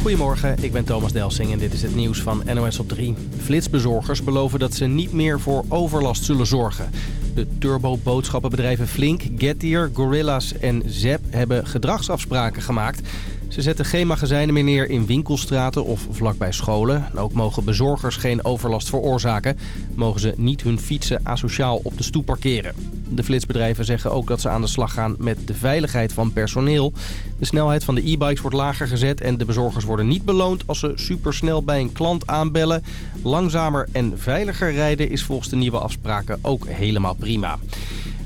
Goedemorgen, ik ben Thomas Delsing en dit is het nieuws van NOS op 3. Flitsbezorgers beloven dat ze niet meer voor overlast zullen zorgen. De turbo-boodschappenbedrijven Flink, Getir, Gorillas en Zep hebben gedragsafspraken gemaakt... Ze zetten geen magazijnen meer neer in winkelstraten of vlakbij scholen. ook mogen bezorgers geen overlast veroorzaken. Mogen ze niet hun fietsen asociaal op de stoep parkeren. De flitsbedrijven zeggen ook dat ze aan de slag gaan met de veiligheid van personeel. De snelheid van de e-bikes wordt lager gezet en de bezorgers worden niet beloond als ze supersnel bij een klant aanbellen. Langzamer en veiliger rijden is volgens de nieuwe afspraken ook helemaal prima.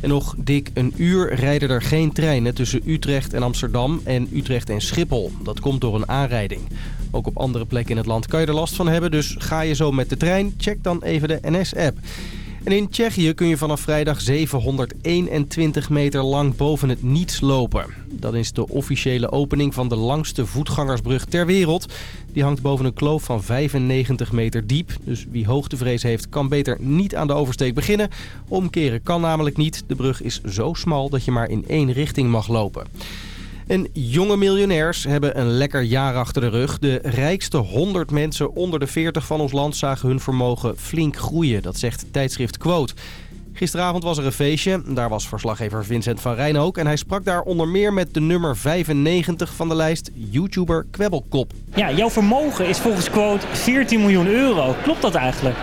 En nog dik een uur rijden er geen treinen tussen Utrecht en Amsterdam en Utrecht en Schiphol. Dat komt door een aanrijding. Ook op andere plekken in het land kan je er last van hebben, dus ga je zo met de trein, check dan even de NS-app. En in Tsjechië kun je vanaf vrijdag 721 meter lang boven het niets lopen. Dat is de officiële opening van de langste voetgangersbrug ter wereld. Die hangt boven een kloof van 95 meter diep. Dus wie hoogtevrees heeft kan beter niet aan de oversteek beginnen. Omkeren kan namelijk niet. De brug is zo smal dat je maar in één richting mag lopen. En jonge miljonairs hebben een lekker jaar achter de rug. De rijkste 100 mensen onder de 40 van ons land zagen hun vermogen flink groeien. Dat zegt tijdschrift Quote. Gisteravond was er een feestje. Daar was verslaggever Vincent van Rijn ook. En hij sprak daar onder meer met de nummer 95 van de lijst, YouTuber Kwebbelkop. Ja, jouw vermogen is volgens Quote 14 miljoen euro. Klopt dat eigenlijk?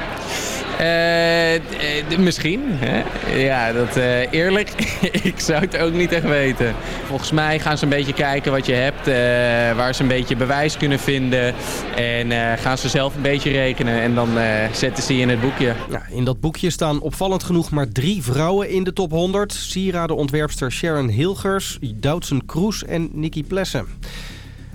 Uh, misschien. Hè? Ja, dat uh, eerlijk. ik zou het ook niet echt weten. Volgens mij gaan ze een beetje kijken wat je hebt. waar ze een beetje bewijs kunnen vinden. En gaan ze zelf een beetje rekenen. En dan zetten ze je in het boekje. In dat boekje staan opvallend genoeg maar drie vrouwen in de top 100. Sierradenontwerpster Sharon Hilgers, Doutzen Kroes en Nikki Plessen.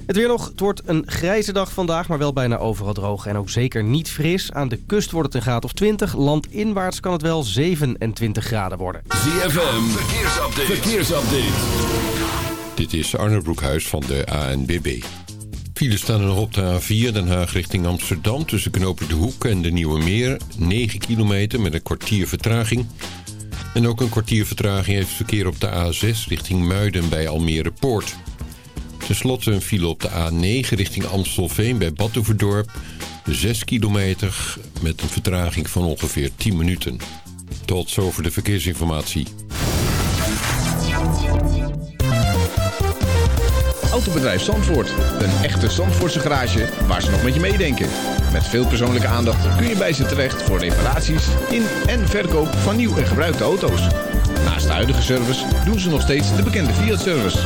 Het weer nog. Het wordt een grijze dag vandaag, maar wel bijna overal droog. En ook zeker niet fris. Aan de kust wordt het een graad of 20. Landinwaarts kan het wel 27 graden worden. ZFM, verkeersupdate. verkeersupdate. Dit is Arne Broekhuis van de ANBB. Files staan er nog op de A4 Den Haag richting Amsterdam... tussen Knopen de Hoek en de Nieuwe Meer. 9 kilometer met een kwartier vertraging. En ook een kwartier vertraging heeft verkeer op de A6 richting Muiden bij Almere Poort... Ten slotte een file op de A9 richting Amstelveen bij Badhoevedorp. 6 kilometer met een vertraging van ongeveer 10 minuten. Tot zover de verkeersinformatie. Autobedrijf Zandvoort. Een echte Zandvoortse garage waar ze nog met je meedenken. Met veel persoonlijke aandacht kun je bij ze terecht voor reparaties in en verkoop van nieuw en gebruikte auto's. Naast de huidige service doen ze nog steeds de bekende Fiat-service.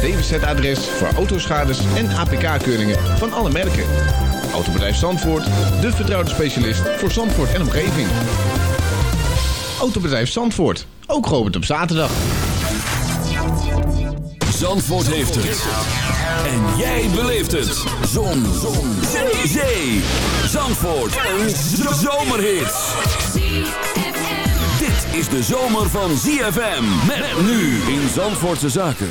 DWZ-adres voor autoschades en APK-keuringen van alle merken. Autobedrijf Zandvoort, de vertrouwde specialist voor Zandvoort en omgeving. Autobedrijf Zandvoort, ook geopend op zaterdag. Zandvoort heeft het. En jij beleeft het. Zon. Zon. Zee. Zandvoort. Zomerhit. Dit is de zomer van ZFM. Met nu in Zandvoortse Zaken.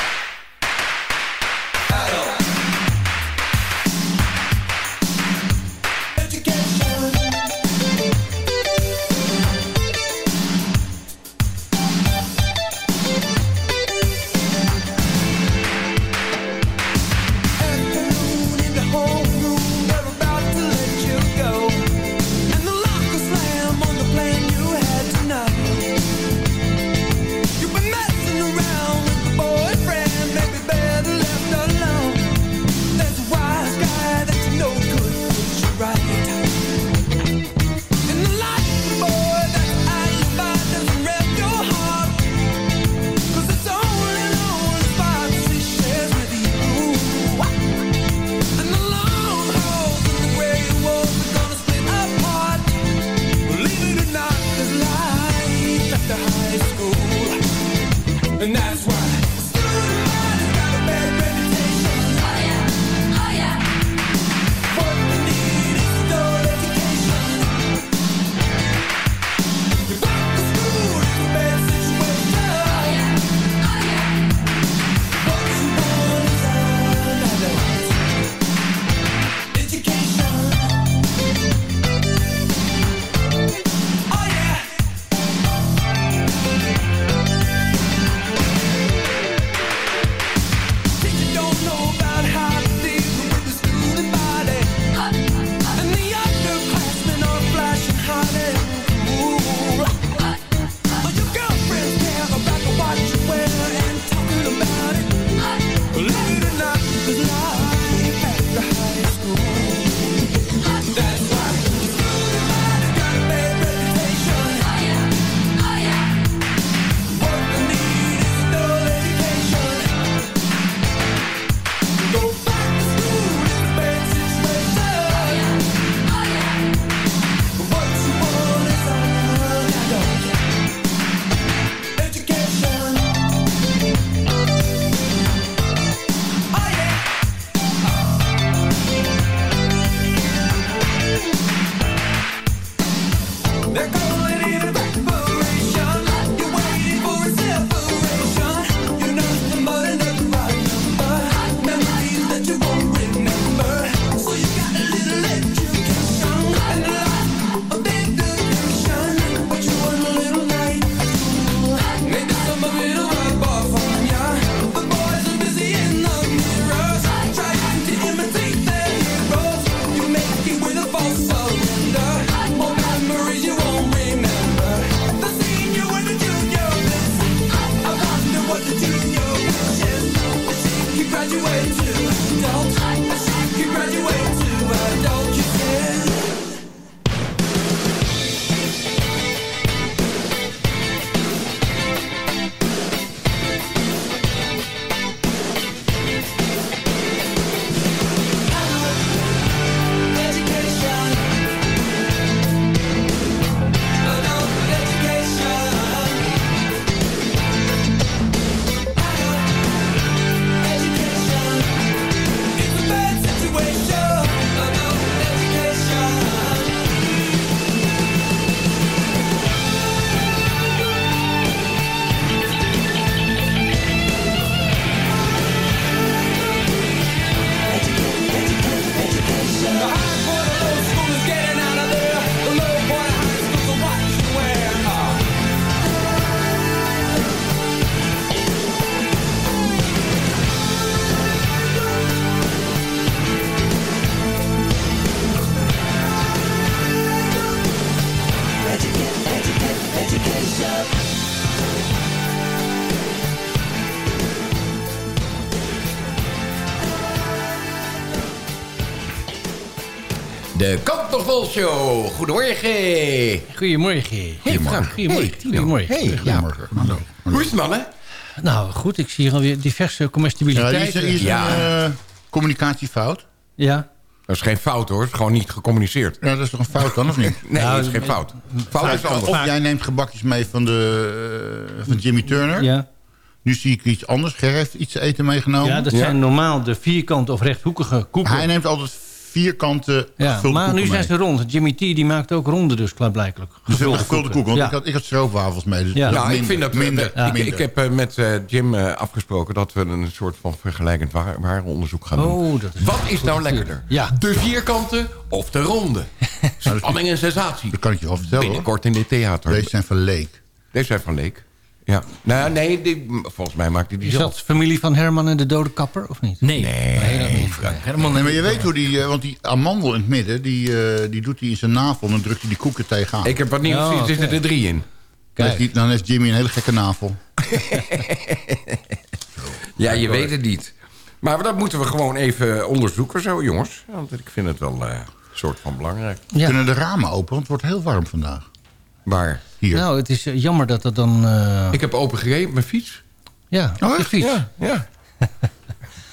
Show. Goedemorgen. Goedemorgen. Goedemorgen. Hey, Goedemorgen. Hey, ja. Hallo. Hoe is het mannen? Nou, goed. Ik zie hier alweer diverse Ja, comestibiliteiten. hier is, Ja. een eh, communicatiefout. Ja. Dat is geen fout hoor, het is gewoon niet gecommuniceerd. Ja, dat is toch een fout dan, of niet? Nee, Nou, dat is geen fout. Fout is anders. Of jij neemt gebakjes mee van, de, eh, van Jimmy Turner. Ja. Nu zie ik iets anders. Ger heeft iets te eten meegenomen. ja, dat Ja. zijn normaal de vierkante of rechthoekige koeken. Hij neemt altijd vierkante ja, gevulde maar nu zijn ze rond. Jimmy T die maakt ook ronde dus klaarblijkelijk. Dus een gevulde koeken. Want Ja. ik, had, ik had stroopwafels mee. Dus Ja. ik vind dat... minder. eh, ik, minder. ik heb eh, met eh, Jim eh, afgesproken dat we een soort van vergelijkend wa- warenonderzoek gaan doen. Oh, dat is Wat is nou lekkerder? Ja. De vierkante of de ronde? Spanning en sensatie. Dat kan ik je wel vertellen. Binnenkort in dit theater. Deze zijn van Leek. Deze zijn van Leek. Ja. Nou, nee, die, volgens mij maakte die Is zelf. dat familie van Herman en de dode kapper, of niet? Nee. Nee, dat niet. Herman Nee, maar je weet hoe die... eh, want die amandel in het midden, die, eh, die doet hij in zijn navel... en dan drukt hij die koeken tegenaan. Ik heb wat nieuws Oh, gezien, er zitten er drie in. Dan Kijk. heeft die- dan heeft Jimmy een hele gekke navel. Ja, je weet het niet. Maar dat moeten we gewoon even onderzoeken zo, jongens. Want ik vind het wel eh, een soort van belangrijk. Ja. Kunnen de ramen open, want het wordt heel warm vandaag. Maar Hier. Nou, het is eh, jammer dat dat dan... eh, ik heb open gereden mijn fiets. ja, op de fiets. Ja, ja.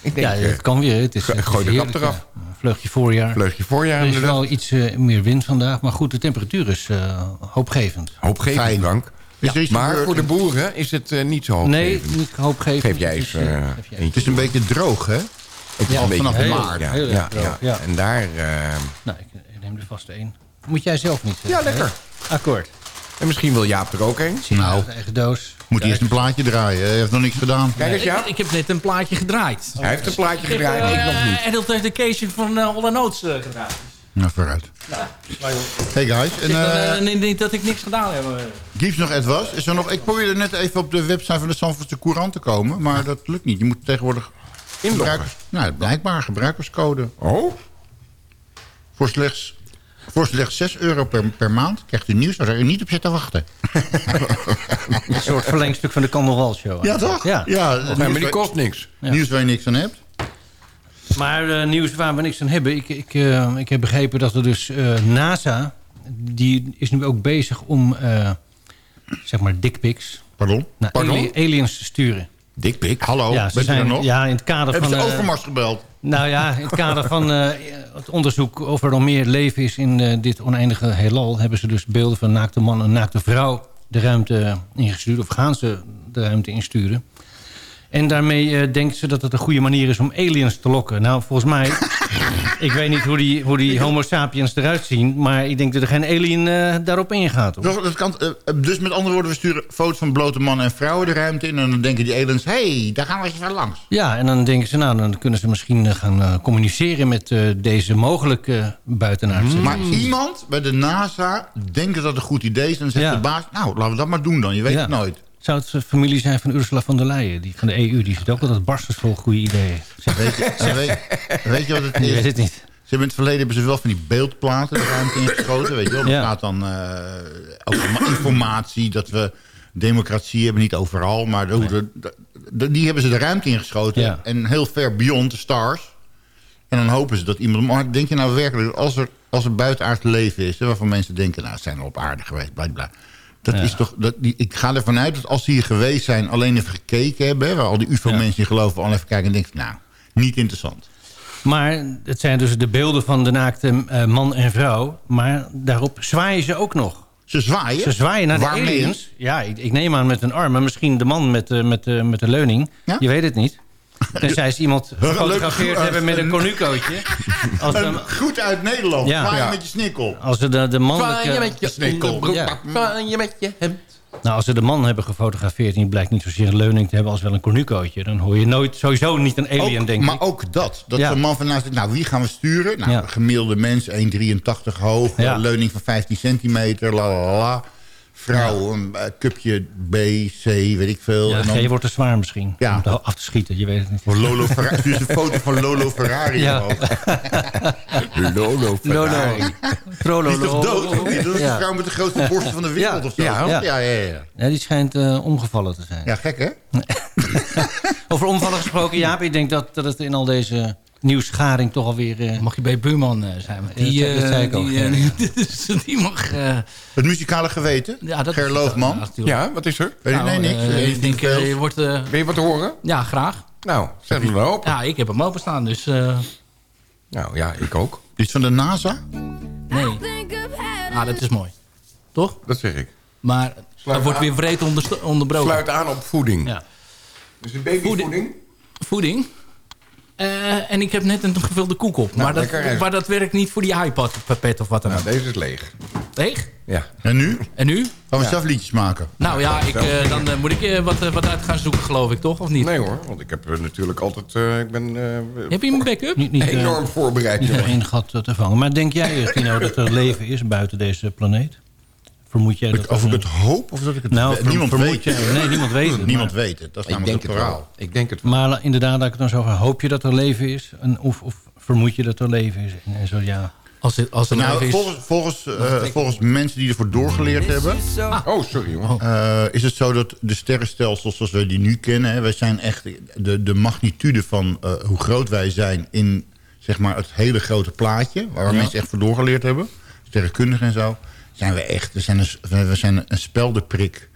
ik denk, Ja, eh, het kan weer. Het is, Go- het is gooi de kap eraf. ja. Vleugje voorjaar. vleugje voorjaar Er is inderdaad. wel iets eh, meer wind vandaag. Maar goed, de temperatuur is eh, hoopgevend. Hoopgevend, Fijn. Is er iets Maar voor de boeren is het eh, niet zo Nee, hoopgevend. niet hoopgevend. Geef jij Het eens is, geef jij Het is een beetje droog, hè? Het is Ja, een beetje vanaf heel- maart. Ja, Heel ja, droog, ja. ja. En daar... eh, Nou, ik, neem er vast één. Moet jij zelf niet Ja, lekker. hè? Akkoord. En misschien wil Jaap er ook een. Nou, eigen doos. moet eerst een plaatje draaien. Hij heeft nog niks gedaan. Kijk eens, Ik, Jaap. ik heb net een plaatje gedraaid. Hij heeft een plaatje gedraaid, ik nog niet. En dat heeft de Keesje van uh, All Notes uh, gedraaid. Nou, vooruit. Hey guys, en eh eh, niet- niet dat ik niks gedaan heb. eh. Gips nog Edwas. Is er nog, ik probeerde net even op de website van de Zandvoortse Courant te komen. Maar dat lukt niet. Je moet tegenwoordig... Inloggen. Nou, blijkbaar gebruikerscode. Oh? Voor slechts, voor slechts 6 euro per, per maand krijgt u nieuws waar u niet op zit te wachten. Een soort verlengstuk van de Carnaval Show. Ja, toch? Ja. ja maar die kost niks. nieuws waar je niks aan hebt. Maar eh, nieuws waar we niks aan hebben. Ik, ik, eh, ik heb begrepen dat er dus eh, NASA... die is nu ook bezig om, eh, zeg maar, dickpics... Pardon? naar Pardon? ali- aliens te sturen. Dikpik. Hallo, ja, ze bent u zijn, er nog? ja, in het kader Hebben van... ze eh, Overmars gebeld? Nou ja, in het kader van eh, het onderzoek of er nog meer leven is in eh, dit oneindige heelal... hebben ze dus beelden van naakte man en naakte vrouw de ruimte ingestuurd. Of gaan ze de ruimte insturen. En daarmee eh, denken ze dat het een goede manier is om aliens te lokken. Nou, volgens mij... ik weet niet hoe die, hoe die homo sapiens eruit zien... maar ik denk dat er geen alien eh, daarop ingaat. Hoor. Dat kan, eh, dus met andere woorden, we sturen foto's van blote mannen en vrouwen de ruimte in. En dan denken die aliens, hé, hey, daar gaan we eens van langs. Ja, en dan denken ze, nou, dan kunnen ze misschien gaan communiceren... met deze mogelijke buitenaardse. Maar iemand bij de NASA denkt dat dat een goed idee is. En dan zegt Ja. de baas, nou, laten we dat maar doen dan. Je weet Ja. het nooit. Zou het familie zijn van Ursula von der Leyen, die van de EU? Die zit ook altijd barstens vol goede ideeën. Weet je, weet, weet je wat het je weet is? het niet. Ze hebben in het verleden hebben ze wel van die beeldplaten de ruimte ingeschoten. Weet je wel. Ja. gaat dan eh, over ma- informatie dat we democratie hebben. Niet overal, maar de, de- de- die hebben ze de ruimte ingeschoten. Ja. En heel ver beyond the stars. En dan hopen ze dat iemand... Maar denk je nou werkelijk, als er, als er buitenaards leven is... waarvan mensen denken, nou, ze zijn al op aarde geweest, bla bla. Dat Ja. is toch, dat, die, ik ga ervan uit dat als ze hier geweest zijn... alleen even gekeken hebben, waar al die ufo-mensen in geloven... al even kijken en denken, nou, niet interessant. Maar het zijn dus de beelden van de naakte eh, man en vrouw. Maar daarop zwaaien ze ook nog. Ze zwaaien. Ze zwaaien naar de Waarmee? aliens. Ja, ik, ik neem aan met een arm. Maar misschien de man met, de met, de met de leuning. Ja? Je weet het niet. Tenzij ze iemand gefotografeerd Leuk. hebben met een cornucootje. Als, Een de, goed uit Nederland. Ja. Met je snikkel. als ze de, de mannelijke... Je met je Snikkel. je met je hemd. Nou, als ze de man hebben gefotografeerd... en die blijkt niet zozeer een leuning te hebben als wel een cornucootje... dan hoor je nooit sowieso niet een alien, Ook- denk maar ik. ook dat. Dat Ja. zo'n man van naast zegt, nou wie gaan we sturen? Nou, gemiddelde mens, 1,83 hoog, leuning van 15 centimeter, la la la. Vrouw, een eh, cupje B, C, weet ik veel. Ja, en dan G wordt te zwaar misschien. Ja. Om af te schieten, je weet het niet. voor Lolo Ferrari. Dus een foto van Lolo Ferrari. Ja. Lolo Ferrari. Trololo. Die is toch dood? Dat is Ja. de vrouw met de grootste borsten van de wereld Ja. of zo. Ja. Ja, ja, ja. ja. Ja, die schijnt eh, omgevallen te zijn. Ja, gek hè? Over omvallen gesproken, Jaap. Ik denk dat, dat het in al deze nieuwsgaring toch alweer... eh, Mag je bij buurman eh, zijn? Die, dat eh, zei ik ook, die, dus mag... eh, Het muzikale geweten. ja, dat Ger Loofman. Ja, natuurlijk. Ja, wat is er? Weet je, Nou, nee, niks. Eh, ik denk, eh, je wordt... eh, Wil je wat horen? ja, graag. Nou, zet hem erop. Ja, ik heb hem openstaan, dus... eh, Nou ja, ik ook. Iets van de NASA? nee. Ah, dat is mooi. Toch? Dat zeg ik. Maar er wordt weer breed onderst- onderbroken. Sluit aan op voeding. Ja. Dus een babyvoeding. Voeding. Eh, en ik heb net een gevulde koek op. maar, dat, maar dat werkt niet voor die iPad pet of wat dan Nou, ook. deze is leeg. Leeg? Ja. En nu? En nu? Gaan we Ja. zelf liedjes maken? Nou ja, ik, eh, dan eh, moet ik wat, wat uit gaan zoeken, geloof ik, toch? Of niet? Nee hoor, want ik heb natuurlijk altijd... eh, ik ben eh, Heb je een backup? niet, niet, enorm voorbereid. niet er één gat te vangen. Maar denk jij, Tino, dat er leven is buiten deze planeet? Vermoed jij dat... Of ik het hoop of dat ik het... Nou, ver- niemand vermoed weet je- nee, niemand weet het, Niemand maar- weet het. Dat is Ik namelijk denk het verhaal. wel. Ik denk het wel. Maar inderdaad, dat ik het dan zo van, hoop je dat er leven is? En, of, of vermoed je dat er leven is? En, en zo, ja. Als het, als het Nou, leven is... volgens, volgens, eh, volgens mensen die ervoor doorgeleerd hebben... Oh, sorry jongen. eh, is het zo dat de sterrenstelsels zoals wij die nu kennen... Hè, wij zijn echt de, de magnitude van eh, hoe groot wij zijn... in zeg maar, het hele grote plaatje... waar mensen echt voor doorgeleerd hebben... sterrenkundig en zo... zijn we echt we zijn een, we zijn een speldenprik...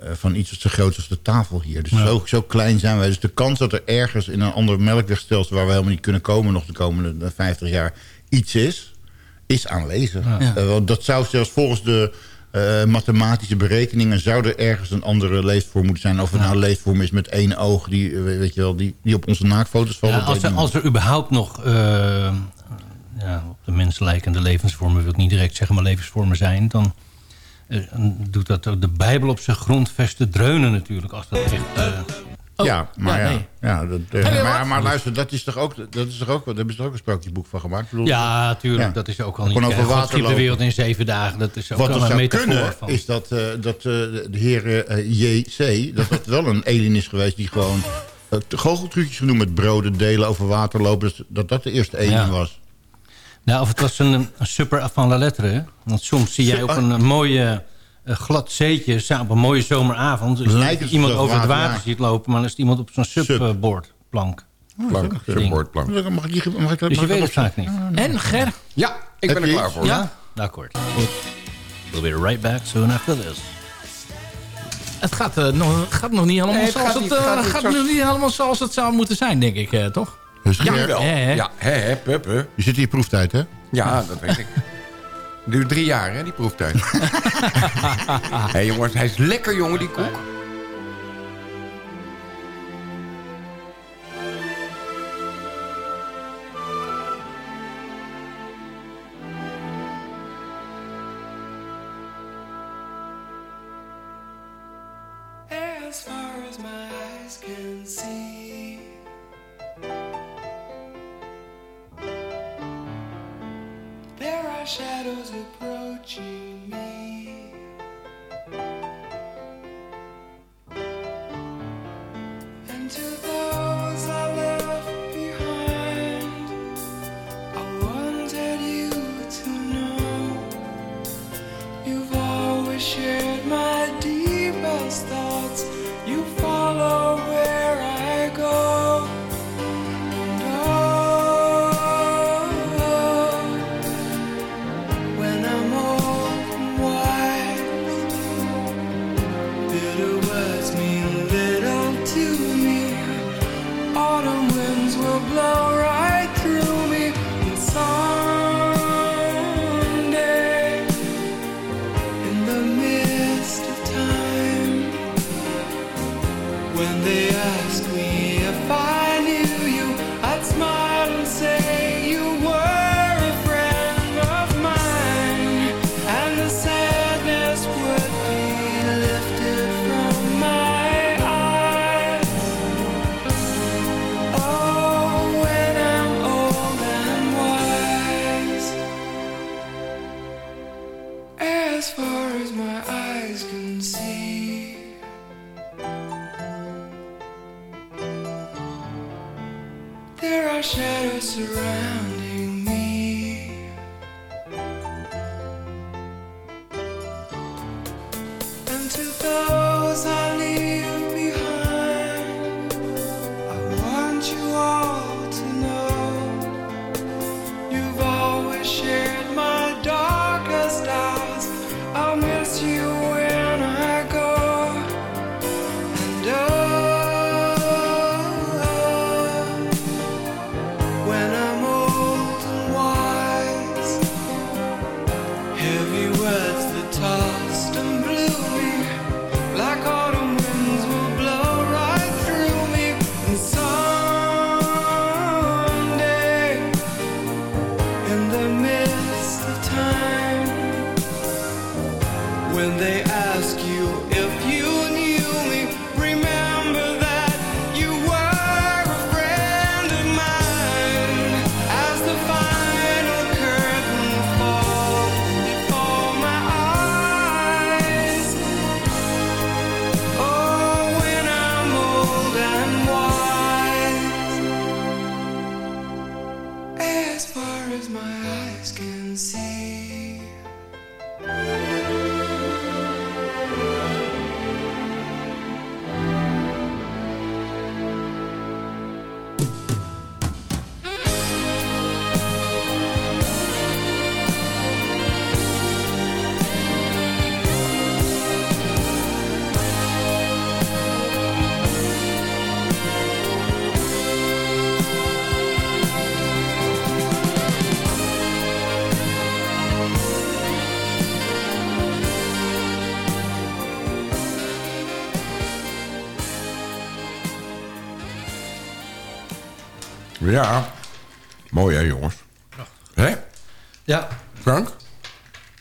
eh, van iets wat zo groot is als de tafel hier. Dus zo, zo klein zijn wij. Dus de kans dat er ergens in een ander melkwegstelsel... waar we helemaal niet kunnen komen nog de komende eh, 50 jaar... iets is, is aanwezig. Eh, want dat zou zelfs volgens de eh, mathematische berekeningen... zou er ergens een andere leefvorm moeten zijn. Of het nou een leefvorm is met één oog... die, eh, weet je wel, die, die op onze naaktfoto's valt. Ja, als, er, als er überhaupt nog eh, ja, op de mens lijkende levensvormen... wil ik niet direct zeggen, maar levensvormen zijn... dan eh, doet dat ook de Bijbel op zijn grondvesten dreunen natuurlijk. Als dat echt... eh, ja, maar ja, ja, nee. ja, dat, eh, maar, luister, dat is toch ook, dat is toch ook, daar hebben ze toch ook een sprookjesboek van gemaakt? Ik bedoel, ja, natuurlijk. Ja. Dat is ook al niet... over God water schiep de lopen. wereld in zeven dagen. Dat is ook Wat al er een metafoor kunnen, van. is dat, eh, dat eh, de heer JC... dat dat wel een alien is geweest die gewoon... Uh, goocheltrucjes genoemd met broden delen over water lopen... dus dat dat de eerste alien Ja. was. Nou, of het was een, een super avant la lettre. hè? Want soms zie jij op een, een mooie eh, glad zeetje... op een mooie zomeravond... Dus Lijkt iemand over het water, ja. ziet lopen... maar dan is het iemand op zo'n Sub. subbordplank. Plank, subboardplank. Mag ik, die- mag ik dat Dus je mag ik weet het vaak niet. En Ger? Ja, ik Heb ben er klaar voor. Ja? Akkoord. We'll be right back soon after this. Het gaat, eh, nog, gaat nog niet helemaal Nee, het zoals gaat het, eh, gaat nog niet helemaal zoals het zou moeten zijn, denk ik, eh, toch? Dus Ja, wel. Ja, hè, hè, pup. Je zit in je proeftijd, hè? Ja, dat weet ik. Duurt drie jaar, hè, die proeftijd. Hé hey, jongens, hij is lekker, jongen, die koek. Shadows approaching Ja. Mooi hè, jongens? Hè? Ja. Frank?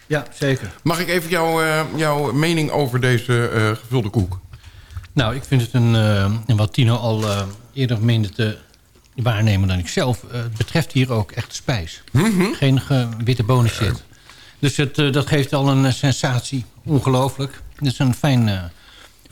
Ja, zeker. Mag ik even jou, eh, jouw mening over deze eh, gevulde koek? Nou, ik vind het een, en wat Tino al eerder meende te waarnemen dan ik zelf... het betreft hier ook echt spijs. Geen ge- witte bonen shit. Dus het, dat geeft al een sensatie. Ongelooflijk. Het is een fijn,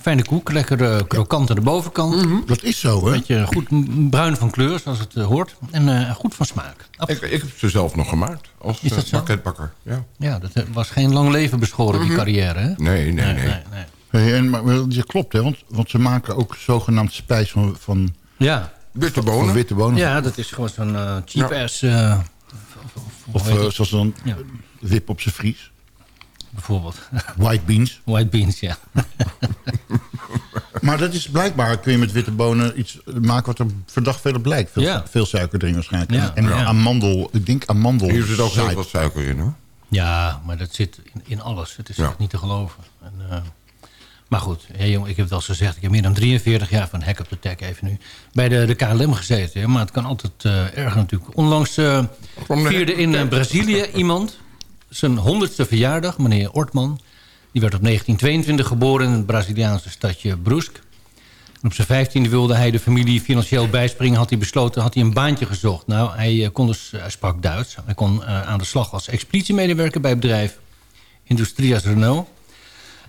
fijne koek. Lekker eh, krokant aan de bovenkant. Dat is zo, hè? Beetje goed bruin van kleur, zoals het eh, hoort. En eh, goed van smaak. Ik, ik heb ze zelf nog gemaakt als pakketbakker. Ja. Ja, dat was geen lang leven beschoren, die carrière. Hè? Nee, nee, nee. nee. Hey, en, maar, je klopt, hè? Want, want ze maken ook zogenaamd spijs van, van, Ja. Witte van bonen. witte bonen. ja, dat is gewoon zo'n cheap Ja. ass... eh, Of zoals dan Ja. wip op zijn Fries. Bijvoorbeeld. White beans. White beans, ja. Maar dat is blijkbaar, kun je met witte bonen iets maken wat er verdacht veel op lijkt. Veel, Ja. veel suiker erin waarschijnlijk. Ja. En Ja. amandel, ik denk amandel. Hier zit ook heel veel suiker in hoor. Ja, maar dat zit in, in alles. Het is Ja. echt niet te geloven. En, eh, maar goed, hey, jongen, ik heb het al eens gezegd. Ik heb meer dan 43 jaar van Hack up the Tech even nu bij de, de KLM gezeten. hè. Maar het kan altijd eh erger natuurlijk. Onlangs eh, de vierde in Brazilië iemand zijn honderdste verjaardag. Meneer Ortman. Die werd op 1922 geboren in het Braziliaanse stadje. En op zijn vijftiende wilde hij de familie financieel bijspringen. Had hij besloten, had hij een baantje gezocht. Nou, hij, eh, kon dus, hij sprak Duits. Hij kon eh, aan de slag als expeditiemedewerker bij het bedrijf Industrias Renault.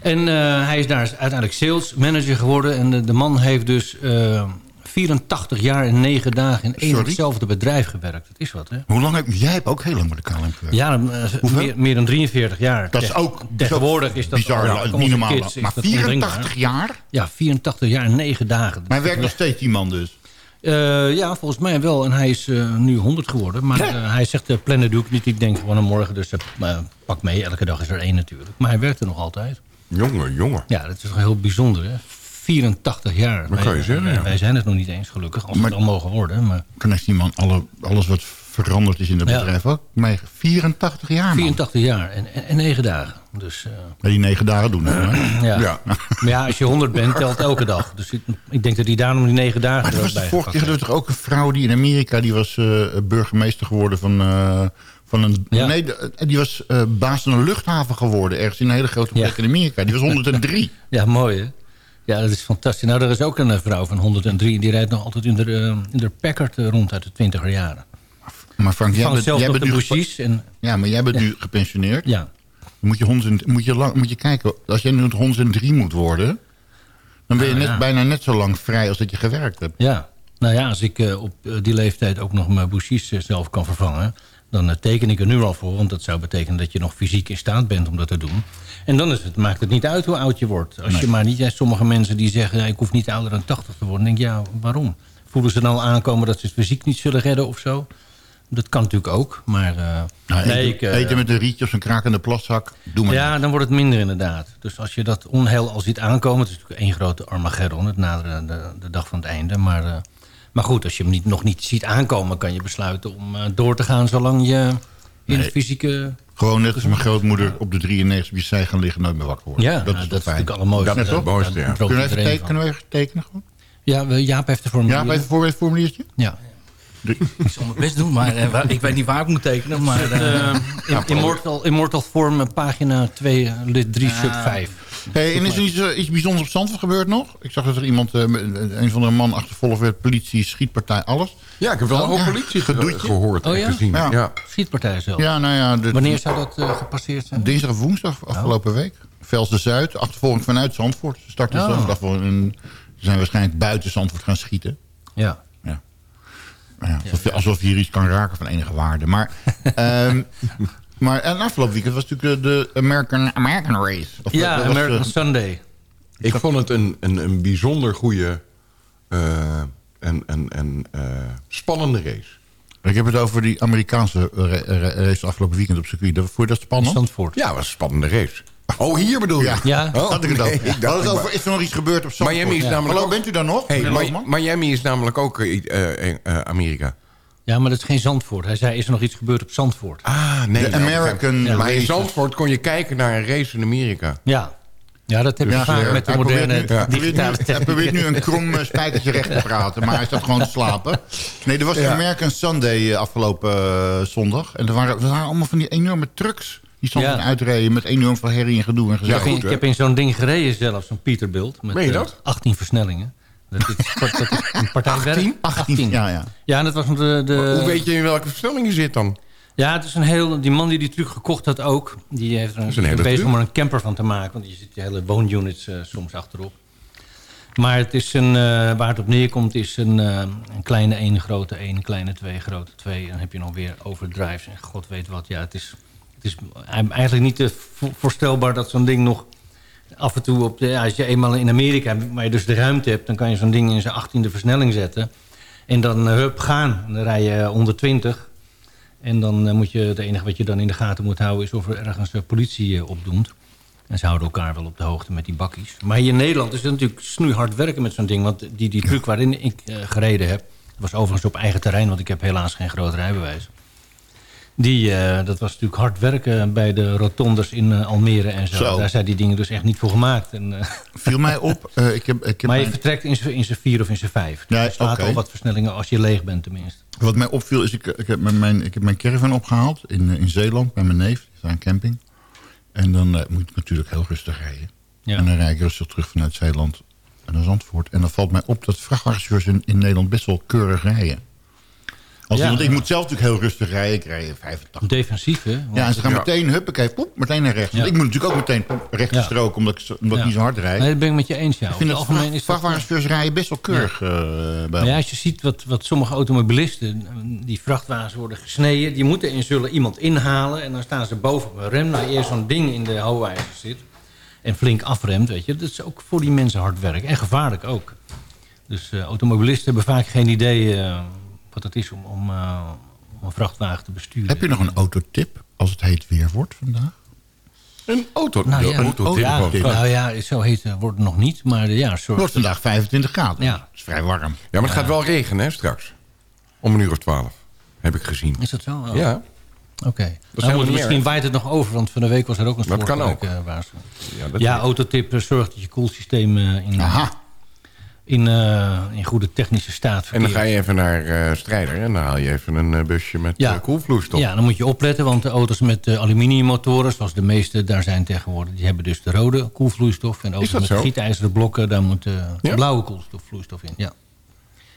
En eh, hij is daar uiteindelijk sales manager geworden. En de, man heeft dus eh, 84 jaar en 9 dagen in één hetzelfde bedrijf gewerkt. Dat is wat, hè? Hoe lang heb jij hebt ook heel lang bij de KLM gewerkt? Ja, eh, meer, meer dan 43 jaar. Dat is ook Tegenwoordig is dat bizar, niet normaal. kids Maar dat ondenkbaar. 84 jaar? Ja, 84 jaar en 9 dagen. Maar hij werkt nog steeds die man dus. Eh, ja, volgens mij wel. En hij is eh, nu 100 geworden. Maar hij zegt, uh, plannen doe ik niet. Ik denk gewoon aan morgen. Dus uh, pak mee. Elke dag is er één natuurlijk. Maar hij werkt er nog altijd. Jongen, jongen. Ja, dat is toch heel bijzonder, hè? 84 jaar. Dat kan je zeggen, ja. Wij zijn het nog niet eens, gelukkig. Als we Maar- het al mogen worden. Maar Dan heeft die man alle, alles wat veranderd is in het Ja. bedrijf ook. Maar 84 jaar, man. 84 jaar en, en, en 9 dagen. Dus, Ja, die negen dagen doen. Hè? Maar ja. Ja. Maar ja, als je 100 bent, telt elke dag. Dus ik, ik denk dat hij daarom die 9 dagen er er was bij vorige keer toch ook een vrouw die in Amerika... die was eh, burgemeester geworden van, eh, van een... Ja. Nee, die was baas van een luchthaven geworden. Ergens in een hele grote plek Ja. in Amerika. Die was 103. heeft. Ja, mooi hè? Ja, dat is fantastisch. Nou, er is ook een eh, vrouw van 103. Die rijdt nog altijd in de, eh, in de Packard eh, rond uit de 20er jaren. Maar Frank, jij bent, jij bent nu... bougies. En, Ja, maar jij bent nu gepensioneerd. ja, moet je, 100 moet, je lang, moet je kijken, als jij nu 103 moet worden... dan ben je net, ja. bijna net zo lang vrij als dat je gewerkt hebt. ja. Nou ja, als ik op die leeftijd ook nog mijn bougies eh, zelf kan vervangen... dan teken ik er nu al voor. Want dat zou betekenen dat je nog fysiek in staat bent om dat te doen. En dan is het, maakt het niet uit hoe oud je wordt. Als je maar niet... Ja, sommige mensen die zeggen... ja, ik hoef niet ouder dan 80 te worden. Denk ja, waarom? Voelen ze dan al aankomen dat ze het fysiek niet zullen redden of zo? Dat kan natuurlijk ook, maar... Nou, nee, eten, ik, eh, eten met een rietje of een krakende plaszak, doe maar. ja, dan wordt het minder inderdaad. Dus als je dat onheil al ziet aankomen... het is natuurlijk één grote Armageddon, het naderen de, de dag van het einde. Maar, eh, maar goed, als je hem niet, nog niet ziet aankomen... kan je besluiten om door te gaan zolang je in het fysieke... Gewoon net als mijn grootmoeder op de 93 op je zij gaan liggen nooit meer wakker worden. Ja, dat nou, is dat is fijn. natuurlijk allermooiste. Dat is toch? Daar- mooiste, ja. Kunnen we, even tekenen, van. kunnen we even tekenen gewoon? Ja, we- Jaap heeft er voor Ja, bij het voorbeeldformuliertje? Ja. Ik zal mijn best doen, maar eh, ik weet niet waar ik moet tekenen. Maar, eh, Eh, in- Immortal, Immortal Form, pagina 2, lid 3, sub 5. Hey, en is er iets, eh, iets bijzonders op Zandvoort gebeurd nog? Ik zag dat er iemand, eh, een van de man achtervolgd werd, politie, schietpartij, alles. Ja, ik heb wel een hoop Ja. politie ge- Gedoetje. gehoord Oh en ja? gezien. Ja. Ja. Schietpartij zelf. Ja, nou ja. de- Wanneer zou dat eh, gepasseerd zijn? Dinsdag of woensdag afgelopen week. Velsde Zuid, achtervolging vanuit Zandvoort. Ze starten Oh. zondag voor een... Ze zijn waarschijnlijk buiten Zandvoort gaan schieten. Ja. Nou ja, alsof, alsof hier iets kan raken van enige waarde. Maar, ehm, maar en afgelopen weekend was natuurlijk de, de American, American Race. Of, Ja, dat was, American eh, Sunday. Ik vond het een, een, een bijzonder goede eh, en, en, en eh, spannende race. ik heb het over die Amerikaanse ra- ra- race afgelopen weekend op circuit. Vond je dat spannend? Zandvoort. Ja, het was een spannende race. Oh, hier bedoel je? Ja, Ja. Oh, had ik het nee, ik dacht over, is er nog iets gebeurd op Zandvoort? Miami is namelijk Hallo, ook- bent u daar nog? Hey? Miami is namelijk ook eh, eh, eh, Amerika. Ja, maar dat is geen Zandvoort. Hij zei, is er nog iets gebeurd op Zandvoort? Ah, nee. De American. Maar in. Zandvoort kon je kijken naar een race in Amerika. Ja. Ja, dat heb je Ja, vaak met de moderne nu- hij probeert digitale nu- Hij probeert nu een krom eh, spijkertje recht te praten, maar hij staat gewoon te slapen. Nee, er was de American Sunday eh, afgelopen eh, zondag. En er waren, er waren allemaal van die enorme trucks die soms Ja. uitreden met enorm veel herrie en gedoe en gezellig. ik heb in zo'n ding gereden zelf, zo'n Peterbilt. Met Meen je dat? 18 versnellingen. Dat is, dat is een partij werk. 18, ja, ja. Ja, en dat was de... de Hoe weet je in welke versnelling je zit dan? Ja, het is een heel... Die man die die truc gekocht had ook... die heeft er een, een hele bezig truc. om er een camper van te maken. Want je zit die hele woonunits eh, soms achterop. Maar het is een, eh, waar het op neerkomt is een, eh, een kleine 1, grote 1, kleine 2, grote 2. En dan heb je nog weer overdrives en god weet wat. Ja, het is, het is eigenlijk niet te vo- voorstelbaar dat zo'n ding nog af en toe... Op als je eenmaal in Amerika, waar je dus de ruimte hebt... dan kan je zo'n ding in zijn 18e versnelling zetten. En dan eh, hup, gaan. Dan rij je 120. En dan eh, moet je, het enige wat je dan in de gaten moet houden... is of er ergens eh, politie opdoemt. En ze houden elkaar wel op de hoogte met die bakkies. Maar hier in Nederland is het natuurlijk snoeihard werken met zo'n ding. Want die, die truc waarin ik gereden heb... was overigens op eigen terrein, want ik heb helaas geen groot rijbewijs. Die, eh, dat was natuurlijk hard werken bij de rotondes in eh, Almere en zo. Zo. Daar zijn die dingen dus echt niet voor gemaakt. En, eh, Viel mij op. ik heb, ik heb maar je mijn- vertrekt in z'n vier of in z'n vijf. Nee, er staat oké. al wat versnellingen als je leeg bent tenminste. Wat mij opviel is, ik, ik, heb mijn- ik heb mijn caravan opgehaald in, in Zeeland bij mijn neef. Die is aan camping. En dan moet ik natuurlijk heel rustig rijden. Ja. En dan rijd ik rustig terug vanuit Zeeland naar Zandvoort. En dan valt mij op dat vrachtwagenchauffeurs in, in Nederland best wel keurig rijden. Als Ja. iemand, ik moet zelf natuurlijk heel rustig rijden. Ik rij 85. Defensief, hè? Want- Ja, en ze gaan Ja. meteen, huppakee, poep, meteen naar rechts. Want ik moet natuurlijk ook meteen poep, recht Ja. stroken, omdat ik, omdat ik niet zo hard rijd. Nee, dat ben ik met je eens, ja. ik vind het dat vrachtwagenchauffeurs rijden best wel keurig eh, bij Maar ons. ja, als je ziet wat, wat sommige automobilisten, eh, die vrachtwagens worden gesneden... die moeten in zullen iemand inhalen en dan staan ze boven op een rem... waar eerst zo'n ding in de hoogwijzer zit en flink afremt, weet je. Dat is ook voor die mensen hard werk en gevaarlijk ook. Dus eh, automobilisten hebben vaak geen idee eh, wat het is om, om, eh, om een vrachtwagen te besturen. Heb je nog een autotip als het heet weer wordt vandaag? Een auto. Nou ja, auto ja, autotip. nou ja, zo heet het wordt het nog niet, maar eh, ja, Het soort... wordt vandaag 25 graden. Ja. Dat is vrij warm. Ja, maar het gaat wel regenen hè, straks. Om een uur of twaalf. Heb ik gezien. Is dat zo? Oh. Ja. Oké. Nou, misschien waait het nog over, want van de week was er ook een Dat kan soortgelijke, ook. eh, waarschuwing. Ja, dat Ja, autotip eh, zorgt dat je koelsysteem eh, in, Aha. In, eh, in goede technische staat En dan ga je even naar eh, Strijder en dan haal je even een eh, busje met Ja. koelvloeistof. Ja, dan moet je opletten, want de auto's met eh, aluminiummotoren... zoals de meeste daar zijn tegenwoordig... die hebben dus de rode koelvloeistof. En auto's met zo? gietijzeren blokken... daar moet de Ja? blauwe koelvloeistof in. Ja.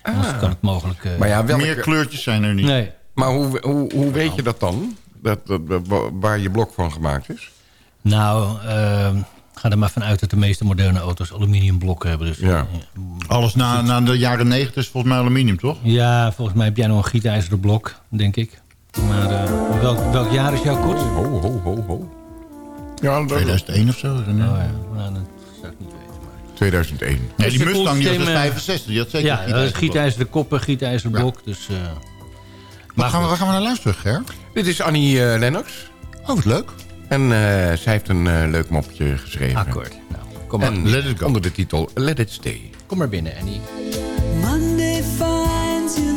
Anders kan het mogelijk... eh, Maar ja, welke, Meer kleurtjes zijn er niet. nee. maar hoe, hoe, hoe weet je dat dan? Dat, dat, dat- wa- waar je blok van gemaakt is? Nou, ga er maar vanuit dat de meeste moderne auto's aluminiumblokken hebben. Dus, Ja. Alles na, na de jaren 90 is volgens mij aluminium, toch? Ja, volgens mij heb jij nog een gietijzeren blok, denk ik. Maar eh, welk, welk jaar is jouw kort? Ho, ho, ho, ho. Ja, dat, 2001 of zo. Oh ja, nou, dat zou ik niet weten. Maar... 2001. Nee, die Dus Mustang die was dus koelsysteem, eh, 65. Die had zeker Ja, een dat is gietijzeren gietijzeren koppen, gietijzeren Ja. blok. Dus, eh, Waar gaan, we, waar gaan we naar luisteren, Ger? Dit is Annie eh, Lennox. Oh, wat leuk. En eh, zij heeft een eh, leuk mopje geschreven. akkoord. Nou, kom maar, En Let it go. onder de titel Let It Stay. kom maar binnen, Annie. Monday finds you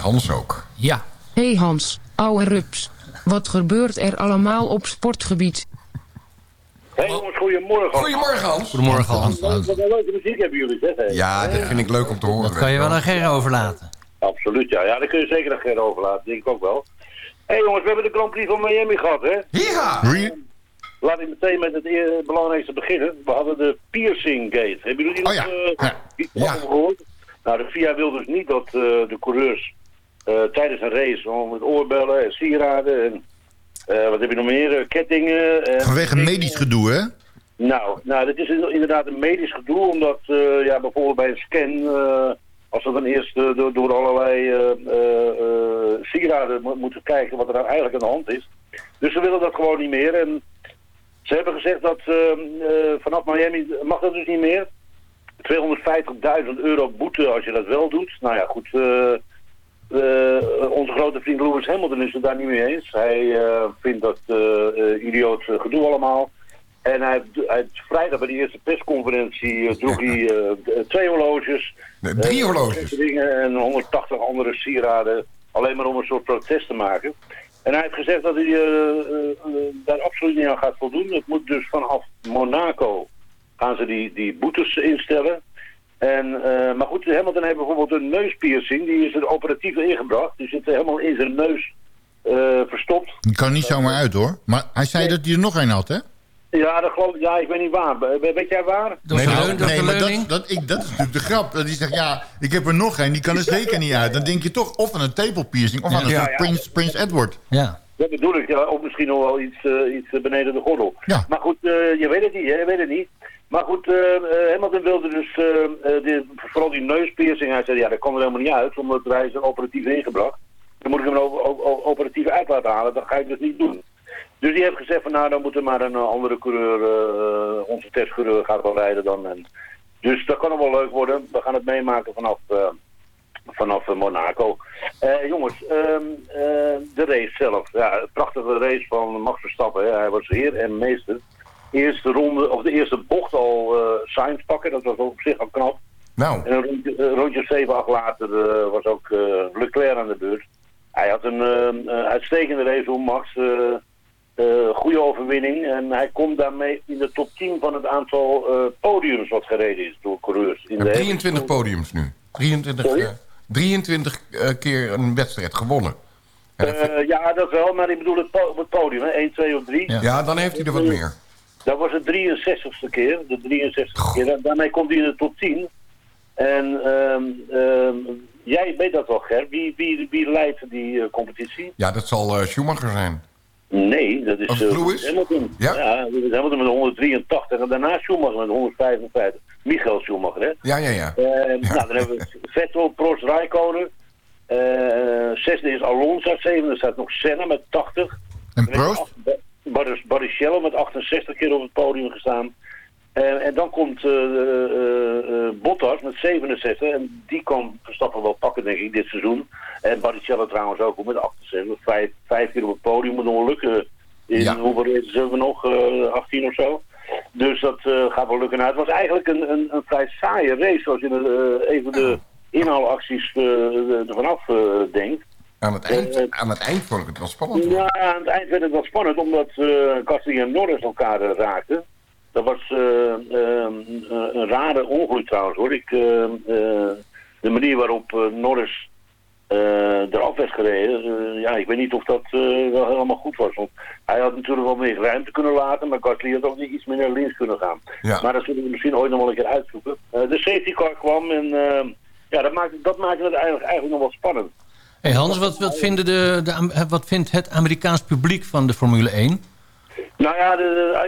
Hans ook. Ja. Hey Hans, ouwe rups. Wat gebeurt er allemaal op sportgebied? Hey jongens, goedemorgen. Goedemorgen Hans. Goedemorgen, Hans. Wat een leuke muziek hebben jullie, zeg. Ja, dat vind ik leuk om te horen. Dat kan je wel aan Ger overlaten. Absoluut, ja. Ja, dat kun je zeker aan Ger overlaten, denk ik ook wel. Hé hey, jongens, we hebben de Grand Prix van Miami gehad, hè? Ja! Laat ik meteen met het belangrijkste beginnen. We hadden de Piercing Gate. Hebben jullie die Oh nog ja. eh, Ja. iets Ja. over gehoord? Nou, de FIA wil dus niet dat eh, de coureurs tijdens een race gewoon met oorbellen en sieraden en eh, wat heb je nog meer? Eh, Kettingen. en- Vanwege medisch gedoe, hè? Nou, nou, dit is inderdaad een medisch gedoe, omdat eh, ja, bijvoorbeeld bij een scan, eh, als we dan eerst eh, door, door allerlei eh, eh, eh, sieraden mo- moeten kijken wat er nou eigenlijk aan de hand is. Dus ze willen dat gewoon niet meer. En ze hebben gezegd dat eh, eh, vanaf Miami mag dat dus niet meer. 250.000 euro boete als je dat wel doet. Nou ja, goed. Eh, onze grote vriend Lewis Hamilton is het daar niet mee eens. Hij eh, vindt dat eh idioot gedoe allemaal. En hij, hij vrijdag bij de eerste persconferentie droeg hij twee horloges. Nee, drie horloges. En 180 andere sieraden. Alleen maar om een soort protest te maken. En hij heeft gezegd dat hij daar absoluut niet aan gaat voldoen. Het moet dus vanaf Monaco gaan ze die, die boetes instellen. En, eh, maar goed, Hamilton heeft bijvoorbeeld een neuspiercing. Die is er operatief ingebracht. Die zit helemaal in zijn neus eh, verstopt. Die kan niet zomaar uit hoor. Maar hij zei dat hij er nog een had, hè? Ja, dat geloof ik. Ja, ik weet niet waar. Weet jij waar? Nee, maar dat, dat, ik, dat is natuurlijk de grap. Dat hij zegt, ja, ik heb er nog een, die kan er zeker niet uit. Dan denk je toch of aan een tepelpiercing of aan een Ja. Prins, Prins Edward. Ja. Dat bedoel ik. Ja, of misschien nog wel iets, eh, iets beneden de gordel. Ja. Maar goed, eh, je weet het niet, hè? Je weet het niet. Maar goed, eh eh, Hamilton wilde dus eh, vooral die neuspiercing. Hij zei, ja, dat kan er helemaal niet uit, omdat is er operatief ingebracht. Dan moet ik hem er operatief uit laten halen. Dat ga ik dus niet doen. Dus die heeft gezegd van, nou, dan moet er maar een andere coureur, onze testcoureur gaat wel rijden dan. En, dus dat kan nog wel leuk worden. We gaan het meemaken vanaf, vanaf Monaco. Jongens, ehm, eh, de race zelf. Ja, prachtige race van Max Verstappen. Hij was heer en meester. Eerste ronde, of de eerste bocht al eh Sainz pakken. Dat was op zich al knap. Nou, En een rondje, 7, 8 later eh, was ook eh, Leclerc aan de beurt. Hij had een uitstekende race om Max. eh, goede overwinning. En hij komt daarmee in de top 10 van het aantal podiums wat gereden is door coureurs. In de hebt hele- 23 podiums nu. 23, Sorry? eh, 23 eh, keer een wedstrijd gewonnen. Dat ja, dat wel, maar ik bedoel het, po- het podium, hè? 1, 2 of 3. ja, dan heeft hij er wat meer. Dat was het 63ste keer. De 63ste keer. Da- Daarmee komt hij in de top 10. En ehm, ehm, jij weet dat wel, Ger. Wie, wie, wie leidt die eh, competitie? Ja, dat zal eh, Schumacher zijn. Nee, dat is eh, Lewis? Hamilton. Ja? dat is Hamilton met 183 en daarna Schumacher met 155. Michael Schumacher, hè? Ja, ja, ja. Eh, Nou, dan hebben we Vettel, Prost, Rijkonen. Zesde is Alonso, zevende staat nog Senna met 80. En Prost? Acht- Bar- Barrichello met 68 keer op het podium gestaan. En dan komt eh, Bottas met 67. En die kan Verstappen wel pakken, denk ik, dit seizoen. En Barrichello trouwens ook met 68. Vijf, vijf keer op het podium moet nog wel lukken. In Ja. hoeveel races hebben we nog? Eh 18 of zo. Dus dat gaat wel lukken. Nou, het was eigenlijk een, een, een vrij saaie race, zoals je even de inhaalacties eh, er vanaf eh, denkt. Aan het, eind, Eh, aan het eind vond ik het wel spannend. Ja, aan het eind werd het wel spannend, omdat eh Gasly en Norris elkaar eh, raakten. Dat was eh, ehm, eh, een rare ongeluk trouwens hoor. Ik, eh, eh, de manier waarop eh, Norris eh, eraf werd gereden, eh, ja, ik weet niet of dat eh, wel helemaal goed was. Want hij had natuurlijk wel meer ruimte kunnen laten, maar Gasly had ook niet iets meer naar links kunnen gaan. Ja. Maar dat zullen we misschien ooit nog wel een keer uitzoeken. Eh, de safety car kwam en eh, ja, dat maakte, dat maakte het eigenlijk, eigenlijk nog wel spannend. Hey Hans, wat, wat, vinden de, de, wat vindt het Amerikaans publiek van de Formule 1? Nou ja, de,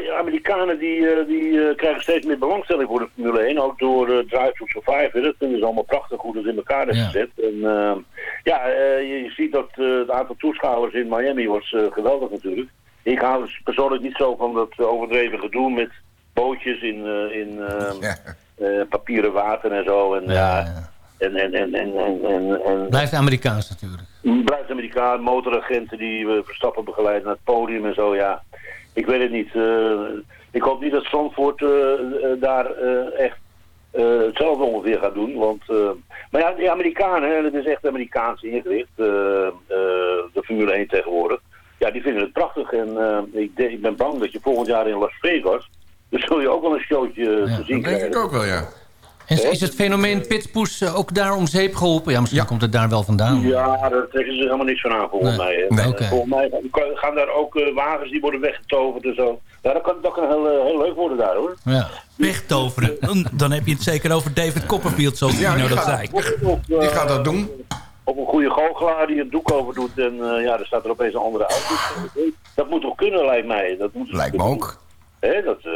de Amerikanen die, eh, die eh, krijgen steeds meer belangstelling voor de Formule 1. Ook door eh, Drive to Survive. Dat vinden ze allemaal prachtig hoe dat in elkaar is Ja. gezet. En eh, ja, je, ziet dat het aantal toeschouwers in Miami was geweldig natuurlijk. Ik hou dus persoonlijk niet zo van dat overdreven gedoe met bootjes in, in eh, Ja. eh, papieren water en zo. En, ja, en, en, en, en, en, en Blijft Amerikaans natuurlijk. Blijft Amerikaan, motoragenten die eh, Verstappen begeleiden naar het podium en zo, ja. Ik weet het niet. eh, ik hoop niet dat Zandvoort eh, eh, daar eh, echt eh, hetzelfde ongeveer gaat doen. Want, eh, maar ja, die Amerikanen, en het is echt Amerikaans ingericht, eh, eh, de Formule 1 tegenwoordig. Ja, die vinden het prachtig. En eh, ik, ik ben bang dat je volgend jaar in Las Vegas, dus zul je ook wel een showtje te zien Dat denk krijgen. ik ook wel, ja. En is het fenomeen pitpoes eh, ook daar om zeep geholpen? Ja, misschien komt het daar wel vandaan. Ja, daar trekken ze helemaal niks van aan volgens Nee. mij. Nee. Eh. Volgens mij gaan daar ook eh, wagens die worden weggetoverd en zo. Ja, dat kan, dat kan heel, heel leuk worden daar hoor. Ja. Wegtoveren. Dan- heb je het zeker over David Copperfield, zoals Ja, die dat gaat- zei. Die gaat dat doen. Of een goede goochelaar die het doek over doet en eh, ja, er staat er opeens een andere auto. Dat moet toch kunnen lijkt mij. Dat moet Lijkt me ook. Hè, dat, eh,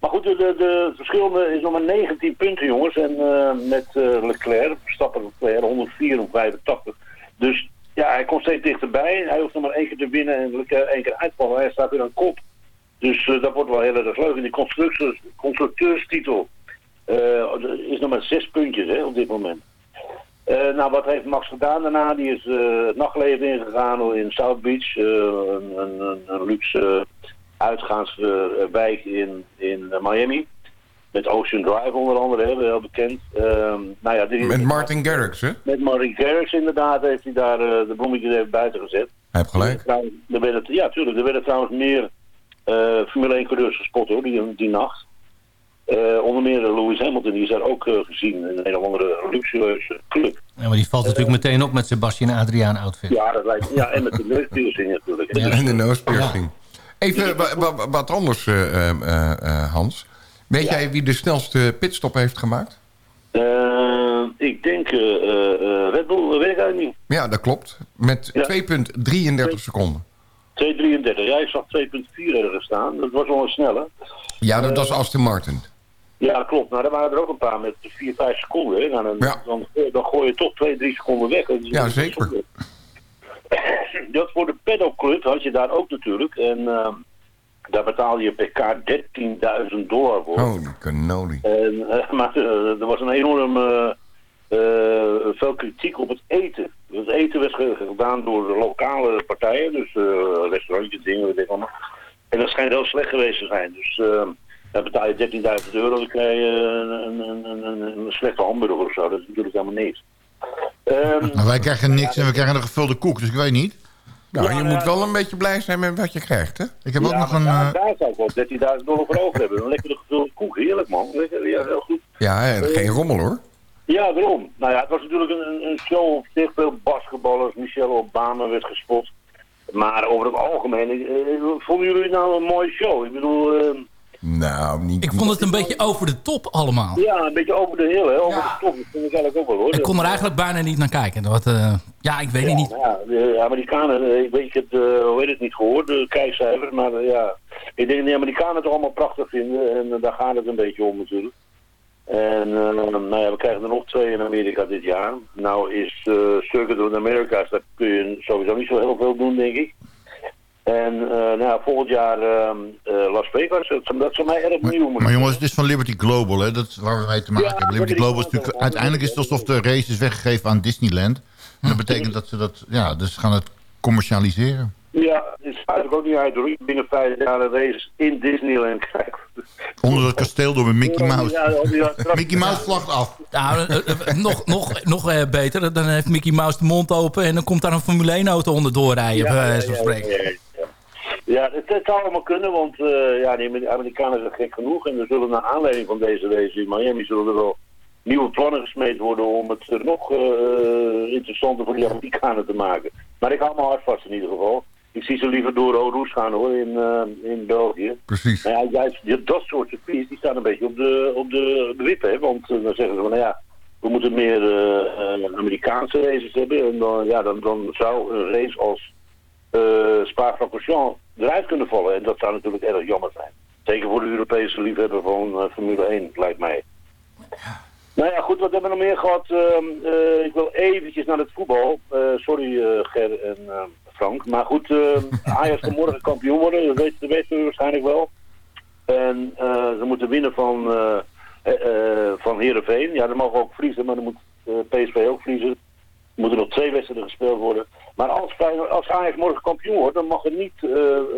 Maar goed, de, verschil is nog maar 19 punten jongens. En eh, met eh, Leclerc, Verstappen Leclerc, 104 op 85. Dus ja, hij komt steeds dichterbij. Hij hoeft nog maar één keer te winnen en Leclerc één keer uitvallen. Hij staat weer aan kop. Dus eh, dat wordt wel heel erg leuk. En die constructeurs, constructeurstitel is nog maar zes puntjes hè, op dit moment. Nou, wat heeft Max gedaan daarna? Die is het nachtleven ingegaan in South Beach. een, een luxe uitgaanswijk in, in Miami. Met Ocean Drive onder andere, hè, heel bekend. Ehm, nou ja, die, Met Martin Garrix, hè? met Martin Garrix inderdaad heeft hij daar eh, de bloemetjes even buiten gezet. Hij heeft gelijk. Er werden, ja, tuurlijk. Er werden trouwens meer eh, Formule 1 coureurs gespot hoor, die, die nacht. Eh, onder meer Lewis Hamilton, die is daar ook gezien in een of andere luxueuze club. Ja, maar die valt natuurlijk meteen op met Sebastian Adriaan outfit. Ja, dat lijkt, ja en met de neuspiercing natuurlijk. hè. En de nose Even wa- wa- wat anders, eh, eh, Hans. Weet jij wie de snelste pitstop heeft gemaakt? Ik denk Red Bull, dat weet ik eigenlijk niet. Ja, dat klopt. Met 2,33 seconden. 2.33, ja, ik zag 2.4 ergens staan. Dat was wel een snelle. Ja, dat was Aston Martin. Ja, klopt. Nou, er waren er ook een paar met 4, 5 seconden. Hè. Nou, dan, Ja. dan, dan gooi je toch 2, 3 seconden weg. Ja, zeker. Dat voor de Paddock Club had je daar ook natuurlijk. En ehm, daar betaalde je per kaart 13.000 dollar voor. Holy cannoli. En, eh, maar eh, er was een enorme eh, veel kritiek op het eten. Het eten werd ge- gedaan door de lokale partijen, dus restaurantjes, dingen, weet ik allemaal. En dat schijnt heel slecht geweest te zijn. Dus eh dan betaal je 13.000 euro, dan krijg je een, een, een, een, een slechte hamburger of zo. Dat is natuurlijk helemaal niks. Ehm, Maar wij krijgen niks en we krijgen een gevulde koek, dus ik weet niet. Nou, je moet wel een beetje blij zijn met wat je krijgt, hè? Ik heb ook ja, nog een... daar, eh, daar zou ik wel 13.000 dollar voor over hebben. Een lekkere gevulde koek, heerlijk man. Ja, heel goed. Ja, en geen rommel, hoor. Ja, daarom. Nou ja, het was natuurlijk een, een- show op zich. Veel basketballers, Michelle Obama werd gespot. Maar over het algemeen, eh, eh, vonden jullie het nou een mooie show? Ik bedoel, eh, Nou, niet... Ik vond het een beetje over de top allemaal. ja, een beetje over de hill, hè? Over de top. Dat vind ik eigenlijk ook wel, hoor. Ik kon er eigenlijk bijna niet naar kijken. Dat, eh, ja, ik weet het niet. Ja, de Amerikanen, eh, ik weet, ik heb de, hoe heet het niet gehoord, de kijkcijfers, maar eh, ja, ik denk dat de Amerikanen het allemaal prachtig vinden en eh, daar gaat het een beetje om natuurlijk. En eh, nou ja, we krijgen er nog twee in Amerika dit jaar. Nou is eh Circuit of the Americas, daar kun je sowieso niet zo heel veel doen, denk ik. En eh, nou ja, volgend jaar ehm, eh, Las Vegas, dat, zou- mij erg nieuw moeten Maar jongens, het is van Liberty Global, hè? Dat is waar we mee te maken Ja, hebben. Liberty Global is natuurlijk... Uiteindelijk is het alsof de race is weggegeven aan Disneyland. En dat betekent dat ze dat... Ja, dus ze gaan het commercialiseren. Ja, het is eigenlijk ook niet uit hoor. Ik binnen vijf jaar een race in Disneyland krijg. Onder het kasteel door met Mickey Mouse. Ja, ja, ja, ja. Mickey Mouse vlagt af. Nou, eh, nog, nog, nog eh, beter. Dan heeft Mickey Mouse de mond open en dan komt daar een Formule 1 auto onderdoor rijden. Ja, ja, ja. Het, het zou allemaal kunnen, want eh, ja, die Amerikanen zijn gek genoeg. En er zullen naar aanleiding van deze race in Miami zullen er wel nieuwe plannen gesmeed worden om het nog eh, interessanter voor die Amerikanen te maken. Maar ik hou me hard vast in ieder geval. Ik zie ze liever door Roes gaan hoor, in, eh, in België. Precies. Nou ja, juist dat soort circuits die staan een beetje op de, op de wip, hè. Want dan zeggen ze van, nou ja, we moeten meer Amerikaanse races hebben. En dan, ja, dan, dan zou een race als eh Spa-Francorchamps eruit kunnen vallen. En dat zou natuurlijk erg jammer zijn. Zeker voor de Europese liefhebber van eh, Formule 1, lijkt mij. Nou ja, goed, wat hebben we nog meer gehad? Ehm, eh, ik wil eventjes naar het voetbal. Eh, sorry Ger en Frank. Maar goed, eh Ajax kan morgen kampioen worden. Dat weten, dat weten we waarschijnlijk wel. En ze moeten winnen van, van Heerenveen. Ja, dan mogen we ook verliezen, maar dan moet PSV ook verliezen. Moeten nog twee wedstrijden gespeeld worden. Maar als, als Ajax morgen kampioen wordt, dan mag er niet eh,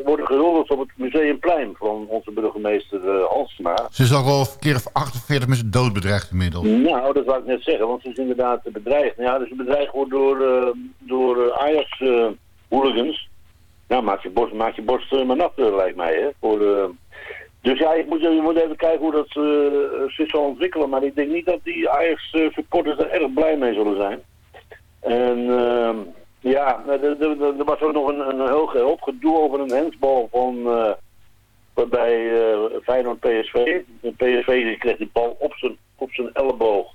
worden gehuldigd op het Museumplein van onze burgemeester uh, Halsema. Ze is al wel een keer of 48 met zijn dood bedreigd inmiddels. Nou, dat wou ik net zeggen, want ze is inderdaad bedreigd. Nou ja, dus bedreigd wordt door, eh, door eh, Ajax eh, hooligans. Nou, maak je borst, maak je borst maar nat, lijkt mij, hè. Voor, dus ja, je moet, je moet even kijken hoe dat zich zal ontwikkelen. Maar ik denk niet dat die Ajax-supporters er erg blij mee zullen zijn. En ehm, ja, er, er- er- er was ook nog een, een heel groot gedoe over een hensbal van... eh, bij eh Feyenoord PSV. De PSV die kreeg die bal op zijn, op zijn elleboog.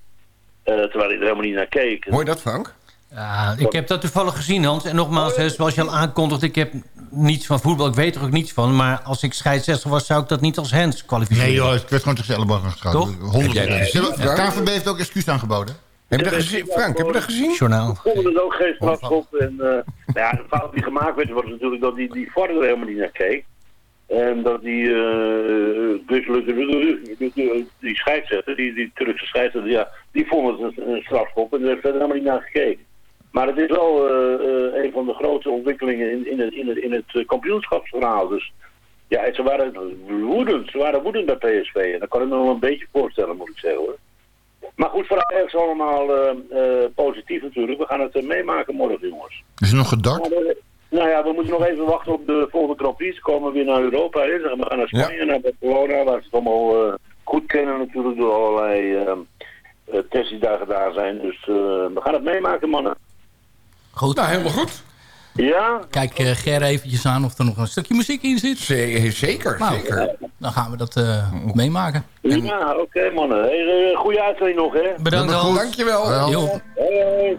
eh, terwijl hij er helemaal niet naar keek. Hoor je dat, Frank? Ja, ik heb dat toevallig gezien, Hans. En nogmaals, hè, zoals je al aankondigt, ik heb niets van voetbal. Ik weet er ook niets van. Maar als ik scheidsrechter was, zou ik dat niet als hands kwalificeren. Nee joh, ik werd gewoon tegen zijn elleboog aangeschoten. Toch? 100 Heb jij dat gezien, De Frank? KVB heeft ook excuus aangeboden. Heb je dat gezien? Frank, heb je dat gezien? Journaal. Ik vond het ook geen strafschop. En eh, nou ja, de fout die gemaakt werd was natuurlijk dat die, die VAR er helemaal niet naar keek. En dat die uh, die, die scheidsrechter, die, die Turkse scheidsrechter, ja, die vond het een, een strafschop en er werd helemaal niet naar gekeken. Maar het is wel eh, een van de grote ontwikkelingen in, in het, in het, in het kampioenschapsverhaal. Dus Ja, ze waren woedend. Ze waren woedend bij PSV. En dat kan ik me wel een beetje voorstellen, moet ik zeggen hoor. Maar goed, voor Ajax allemaal eh, eh, positief natuurlijk. We gaan het eh, meemaken morgen, jongens. Is er nog? Maar, eh, nou ja, we moeten nog even wachten op de volgende Grand Prix. Ze komen weer naar Europa. Hè. We gaan naar Spanje, naar Barcelona, waar ze het allemaal goed kennen natuurlijk door allerlei eh, tests die daar gedaan zijn. Dus eh, we gaan het meemaken, mannen. Goed. Nou, helemaal goed. Ja? Kijk eh, Ger eventjes aan of er nog een stukje muziek in zit. zeker, Nou, zeker. Dan gaan we dat eh, meemaken. Ja, oké mannen. Hey, eh, goede uitzending nog, hè? Bedankt Hans. Dankjewel. Hoi.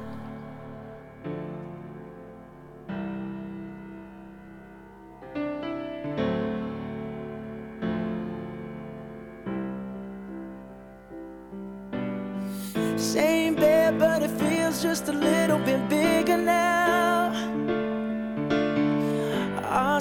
Same bed, but it feels just a little bit bigger now.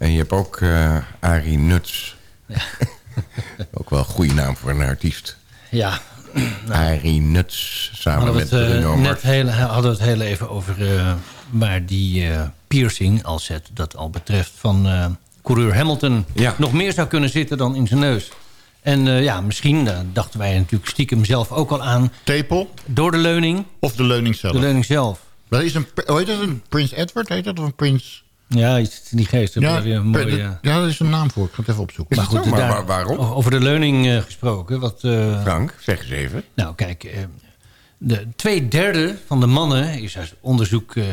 En je hebt ook eh Arie Nuts. ook wel een goede naam voor een artiest. Ja. Arie Nuts samen hadden met het, eh, Bruno net Mars. heel, hadden we het heel even over eh, waar die eh, piercing, als het dat al betreft, van eh, coureur Hamilton nog meer zou kunnen zitten dan in zijn neus. En eh, ja, misschien dachten wij natuurlijk stiekem zelf ook al aan. Tepel? Door de leuning. Of de leuning zelf? De leuning zelf. Dat is een, hoe heet dat? Een Prins Edward heet dat? Of een Prins... Ja, iets in die geest. Ja, Ja, weer een mooie, dat- ja, daar is een naam voor. Ik ga het even opzoeken. Maar goed, daar- Over de leuning eh, gesproken. Wat, eh, Frank, zeg eens even. Nou, kijk. eh, de twee derde van de mannen is uit onderzoek, eh,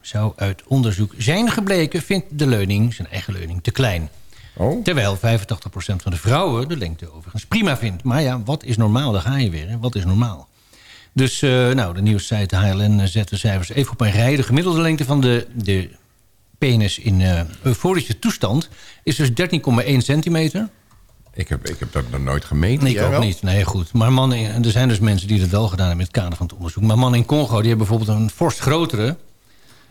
zou uit onderzoek zijn gebleken... vindt de leuning, zijn eigen leuning, te klein. Oh. Terwijl 85% van de vrouwen de lengte overigens prima vindt. Maar ja, wat is normaal? Daar ga je weer. Hè? Wat is normaal? Dus uh, nou, de nieuwssite HLN zet de cijfers even op een rij. De gemiddelde lengte van de, de penis in uh, euforische toestand is dus 13,1 centimeter. Ik heb, ik heb dat nog nooit gemeten. Nee, ik ook wel? niet. Nee, goed. Maar mannen, er zijn dus mensen die dat wel gedaan hebben... in het kader van het onderzoek. Maar mannen in Congo die hebben bijvoorbeeld een fors grotere...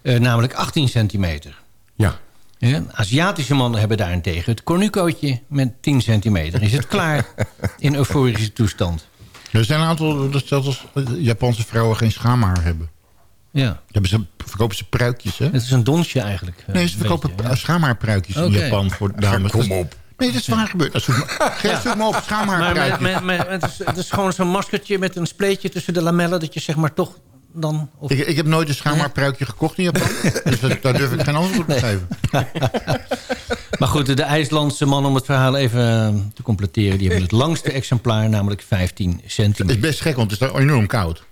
Uh, namelijk 18 centimeter. Ja. ja. Aziatische mannen hebben daarentegen het cornucootje met 10 centimeter. Is het klaar in euforische toestand. Er zijn een aantal, dat zelfs Japanse vrouwen geen schaamhaar hebben. Ja. Hebben ze, verkopen ze pruikjes, hè? Het is een donsje eigenlijk. Nee, ze verkopen beetje, ja. schaamhaarpruikjes okay. in Japan voor dames. Kom op. Nee, dat is waar gebeurd. Dat ja. zoek maar op, schaamhaarpruikjes. Maar, maar, maar, het, is, het is gewoon zo'n maskertje met een spleetje tussen de lamellen... dat je zeg maar toch dan... Of... Ik, ik heb nooit een schaamhaarpruikje gekocht in Japan. dus dat, daar durf ik geen antwoord op te geven. maar goed, de IJslandse man, om het verhaal even te completeren... die hebben het langste exemplaar, namelijk 15 centimeter. Het is best gek, want het is daar enorm koud.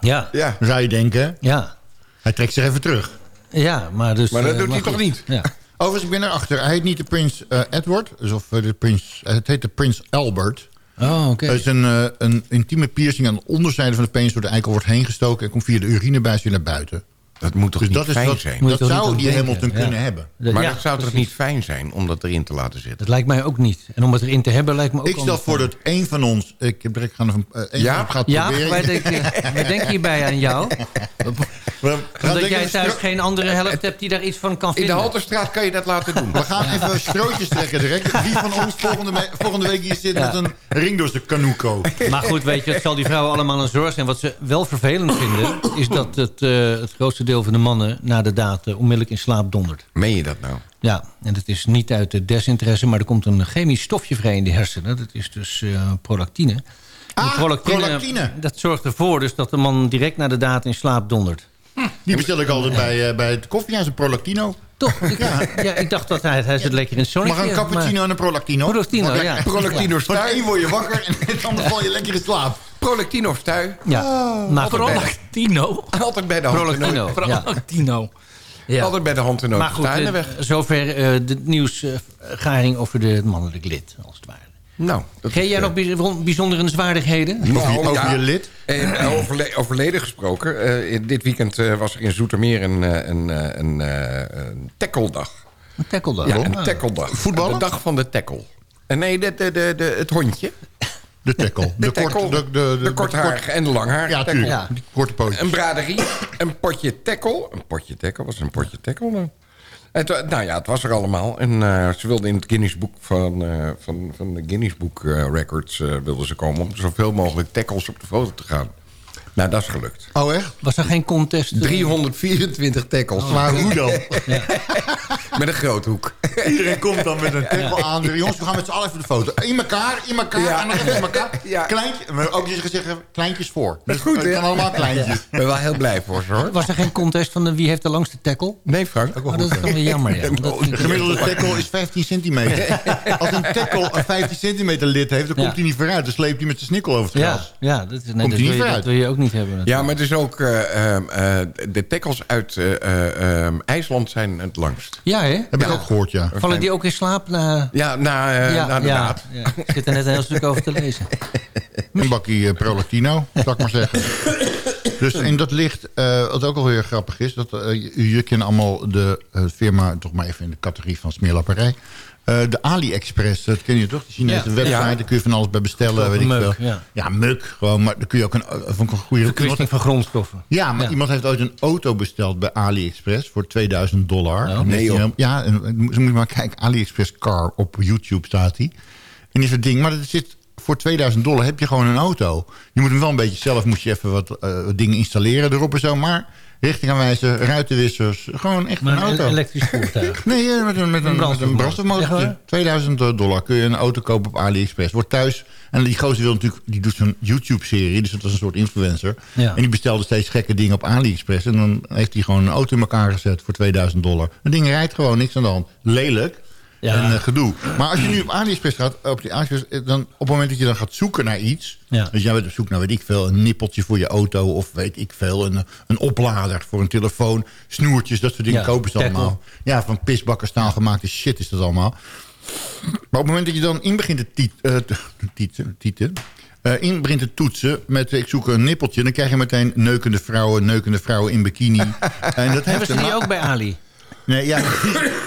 Ja. ja. Zou je denken, ja. hij trekt zich even terug. Ja, maar dus... Maar dat uh, doet maar hij toch niet? Ja. Overigens, ik ben erachter. Hij heet niet de prins uh, Edward. Dus of de prins, het heet de prins Albert. Oh, oké. Okay. Dat is een, uh, een intieme piercing aan de onderzijde van de penis... door de eikel wordt heen gestoken... en komt via de urinebuis weer naar buiten. Dat moet toch dus niet dat fijn is wat, zijn? Dat zou die Hamilton ja. kunnen hebben. Maar ja, dat zou toch niet fijn zijn om dat erin te laten zitten? Dat lijkt mij ook niet. En om het erin te hebben lijkt me ook Ik stel voor dat één van ons... Ik heb direct gaan uh, ja? gaat ja, proberen. wij denken, wij denken hierbij aan jou. Omdat jij thuis geen andere helft hebt die daar iets van kan In vinden. de Halterstraat kan je dat laten doen. We gaan even strootjes trekken direct. Wie van ons volgende, volgende week hier zit ja. met een ring door zijn kanuko. Maar goed, weet je, het zal die vrouwen allemaal een zorg zijn. Wat ze wel vervelend vinden... is dat het, uh, het grootste deel van de mannen na de daad uh, onmiddellijk in slaap dondert. Meen je dat nou? Ja, en dat is niet uit de desinteresse... maar er komt een chemisch stofje vrij in de hersenen. Dat is dus uh, prolactine. Ah, prolactine, prolactine. Dat zorgt ervoor dus dat de man direct na de daad in slaap dondert. Hm, die bestel ik altijd bij, uh, bij het koffiehuis, een prolactino. Toch? Ik, ja. ja, ik dacht dat hij, hij zit lekker in het zonnetje. Maar een cappuccino maar... en een prolactino. Prolactino, ja. Prolactino één word je wakker en het andere val je lekker in slaap. Prolactino stui. Ja. Oh, maar prolactino? Altijd bij de hand. Prolactino, Prolactino. Ja. Altijd bij de hand en Maar goed, uh, weg. zover uh, de nieuwsgaring uh, over de mannelijk lid, als het ware. Nou, Ken jij nog bijzondere zwaardigheden? Nou, over ja. je lid? En overle overleden gesproken. dit weekend was er in Zoetermeer een, een, een, een tackledag. Een tackledag? Ja, een tackledag. Voetballen? De dag van de tackle. Nee, de, de, de, de, het hondje. De tackle. De, de, tackle, kort, de, de, kortharige en de langharige ja, tackle. Ja, die korte pootjes. Een braderie, een potje tackle. Een potje tackle, wat is een potje tackle nou? Nou ja, het was er allemaal. En uh, ze wilden in het Guinness Book van, uh, van, van de Guinness Book uh, Records wilden ze komen... om zoveel mogelijk tackles op de foto te gaan. Nou, dat is gelukt. Oh, echt? Was er geen contest? 324 tackles. Oh. Maar hoe dan? Ja. met een groothoek. Iedereen komt dan met een tackle ja. aan. Jongens, we gaan met z'n allen even de foto. In elkaar, in elkaar, ja. en nog even in elkaar. Ja. Kleintje, maar ook eens gezegd, kleintjes voor. Dat is goed, hè? kan allemaal kleintjes. Ik ben wel heel blij voor ze, hoor. Was er geen contest van de, wie heeft de langste tackle? Nee, Frank. Oh, dat is dan weer jammer, ja. De gemiddelde tackle is 15 centimeter. Als een tackle een 15 centimeter lid heeft, dan komt hij niet vooruit. Dan sleept hij met zijn snikkel over het gras. Ja, dat, is, nee, komt dat, wil je, vooruit. dat wil je ook niet hebben. Ja, maar het is ook... Uh, uh, de tackles uit uh, IJsland zijn het langst. Ja, hè? Heb ja. ik ook gehoord, ja. Vallen die ook in slaap? Na... Ja, na, ja, na de ja, daad. Ja. Ik zit er net een heel stuk over te lezen. Een bakkie prolactino, zal ik maar zeggen. Dus, en dat ligt, uh, wat ook al heel grappig is... dat uh, jullie kennen allemaal de uh, firma, toch maar even in de categorie van smeerlapperij... de AliExpress, dat ken je toch? De Chinese ja. website, ja. daar kun je van alles bij bestellen. Weet ik muk, veel. Ja. ja, muk. Gewoon, maar daar kun je ook een, een goede... Verkwisting van grondstoffen. Ja, maar ja. iemand heeft ooit een auto besteld bij AliExpress voor 2000 dollar. Oh, nee, joh. Ja, en, ze moet maar kijken, AliExpress car op YouTube staat hij. En is het ding, maar dat zit voor 2000 dollar heb je gewoon een auto. Je moet hem wel een beetje zelf, moet je even wat uh, dingen installeren erop en zo. Maar richtingaanwijzer, ruitenwissers, gewoon echt maar een auto. een elektrisch voertuig? nee, met een, met een, een brandstofmotor. 2000 dollar kun je een auto kopen op AliExpress. Wordt thuis, en die gozer wil natuurlijk, die doet zo'n YouTube-serie. Dus dat is een soort influencer. Ja. En die bestelde steeds gekke dingen op AliExpress. En dan heeft hij gewoon een auto in elkaar gezet voor 2000 dollar. Een ding rijdt gewoon, niks aan de hand. Lelijk. Ja. en eh, gedoe. Maar als je nu op AliExpress gaat, op die AliExpress, eh, dan, op het moment dat je dan gaat zoeken naar iets... Ja. dus jij bent op zoek naar, weet ik veel, een nippeltje voor je auto... of weet ik veel, een, een oplader voor een telefoon, snoertjes, dat soort dingen Ja, kopen ze tackle. allemaal. Ja, van pisbakkerstaal gemaakte shit is dat allemaal. Maar op het moment dat je dan in begint te tiet, eh, te- tieten, tieten, eh, in begint te toetsen met eh, ik zoek een nippeltje... dan krijg je meteen neukende vrouwen, neukende vrouwen in bikini. en dat Hebben ze die ook bij Ali? Nee, ja,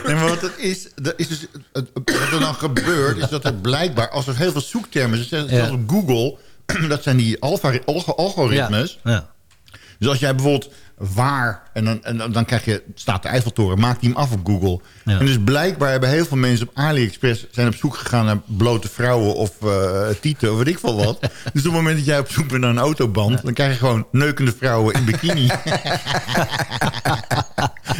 nee, maar wat het is, dat is dus, het- wat er dan gebeurt, is dat er blijkbaar, als er heel veel zoektermen zijn, Ja. zelfs op Google, dat zijn die alfa- algo- algoritmes. Ja. ja. Dus als jij bijvoorbeeld waar, en dan, en dan- krijg je, staat de Eiffeltoren, maak die hem af op Google. Ja. En dus blijkbaar hebben heel veel mensen op AliExpress zijn op zoek gegaan naar blote vrouwen of eh tieten of weet ik veel wat. dus op het moment dat jij op zoek bent naar een autoband, dan krijg je gewoon neukende vrouwen in bikini.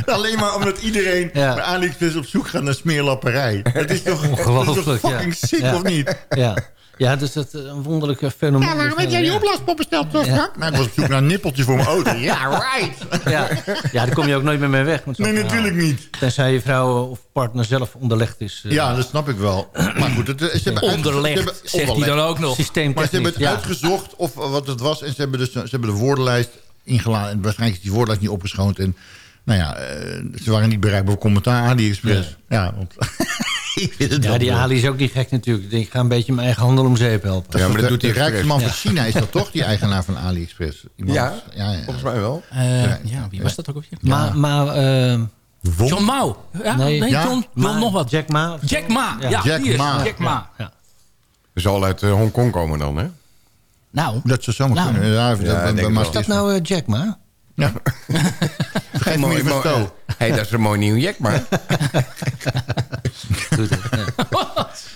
Alleen maar omdat iedereen Ja. bij AliExpress op zoek gaat naar smeerlapperij. Dat is toch, dat is toch fucking sick, Ja. of niet? Ja. Ja, dus dat is een wonderlijke fenomeen. Ja, waarom heb jij die opblaaspop besteld, toch, Frank? Nou, ik was op zoek naar een nippeltje voor mijn auto. Ja, right. Ja. ja, daar kom je ook nooit meer mee weg. Nee, verhaal. natuurlijk niet. Tenzij je vrouw of partner zelf onderlegd is. eh, Ja, dat snap ik wel. Maar goed, het, ze hebben uitgezocht- Onderlegd, ze hebben- zegt hij dan ook nog. Maar ze hebben het ja. uitgezocht of wat het was. En ze hebben, dus, ze hebben de woordenlijst ingeladen. En waarschijnlijk is die woordenlijst niet opgeschoond. En nou ja, eh, ze waren niet bereikbaar voor commentaar AliExpress. Ja, want ik vind het Ja, die. Ali is ook niet gek natuurlijk. Ik ga een beetje mijn eigen handel om zeep helpen. Ja, maar dat de, doet hij rijkste man van China is dat toch, die eigenaar van AliExpress? Iemand- Ja, ja, ja. volgens mij wel. Eh, ja, wie was dat ook alweer? Maar, maar eh, John Mao. Ja, Nee. nee, Ja, John, John Ma- nog wat. Jack Ma. Jack Ma. Ja, Ja. Jack die is Ma. Jack Ma. Ja. Zal uit eh, Hongkong komen dan, hè? Nou, Dat zou zomaar Nou. kunnen. Ja, Ja, dat- maar-. Is dat nou Jack Ma? Ja. Geen mooie mooi, versto. hey, dat is een mooi nieuw jack, maar.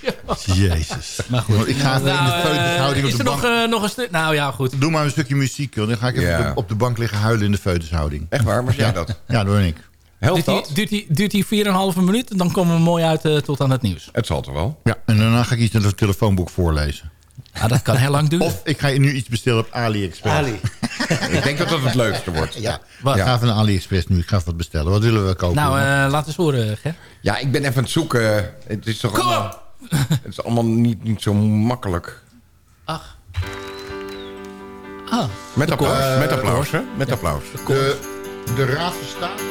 Ja. Jezus. Maar goed. Ik ga even in nou, de eh, feutushouding is op er de nog, bank. eh, nog een stuk? Nou ja, goed. Doe maar een stukje muziek, joh. Dan ga ik even Ja. op, de, op de bank liggen huilen in de feutushouding. Echt waar, was jij dat? Ja, dat ben ik. Helpt Duurt dat? die, duurt, die, duurt die 4,5 minuut en dan komen we mooi uit eh, tot aan het nieuws. Het zal toch wel? Ja, en daarna ga ik iets uit het telefoonboek voorlezen. Ja, dat kan heel lang duren. Of ik ga nu iets bestellen op AliExpress. Ali. Ik denk dat dat het leukste wordt. Ja, Wat? ik ga even naar AliExpress nu. Ik ga wat bestellen. Wat willen we kopen? nou, eh, laat eens horen, Ger. Ja, ik ben even aan het zoeken. Het is toch Kom allemaal, op! het is allemaal niet, niet zo makkelijk. Ach. Ah, Met applaus, met applaus, hè? Met applaus. de, de raad van state.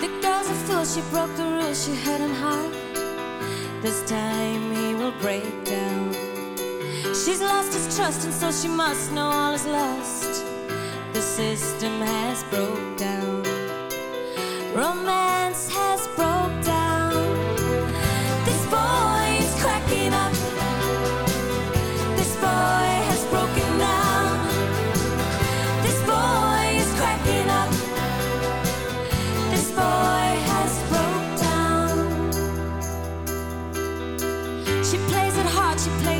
The girl's a fool, she broke the rules, she had. This time he will break down. She's lost his trust, and so she must know all is lost. The system has broke down. Romance has broke down. This boy is cracking up. This boy has broken down. This boy is cracking up. This boy has broke down. She plays it hard, she plays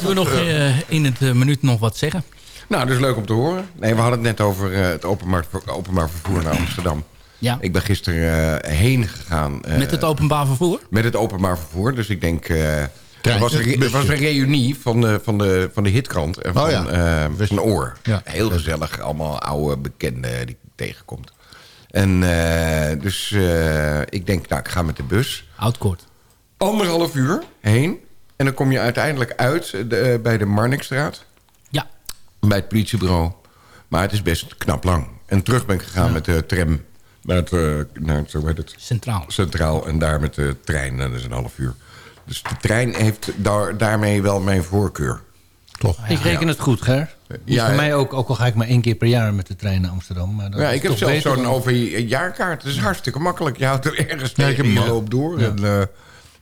En dan moeten we nog eh, in het eh, minuut nog wat zeggen. Nou, dat is leuk om te horen. Nee, we hadden het net over eh, het openbaar, openbaar vervoer naar Amsterdam. Ja. Ik ben gisteren eh, heen gegaan. eh, Met het openbaar vervoer? Met het openbaar vervoer. Dus ik denk... eh, er, was een, er was een reunie van de, van de, van de hitkrant en van, Oh ja. eh, van Oor. Ja. Heel gezellig. Allemaal oude bekenden die ik tegenkomt. En eh, dus eh, ik denk, nou, ik ga met de bus. Oudkort. Anderhalf uur heen. En dan kom je uiteindelijk uit eh, de- eh, bij de Marnixstraat. Ja. Bij het politiebureau. Maar het is best knap lang. En terug ben ik gegaan met de tram naar het, eh, naar het, hoe heet het? Centraal. Centraal. En daar met de trein. Dat is een half uur. Dus de trein heeft daar, daarmee wel mijn voorkeur. Toch? Ik reken het goed, Ger. Ja, voor mij ook, ook al ga ik maar één keer per jaar met de trein naar Amsterdam. Maar dat Ja, ik heb beter zo'n dan- OV-jaarkaart. Dat is hartstikke makkelijk. Je houdt er ergens Ja, ik tegen je loopt door. En, eh,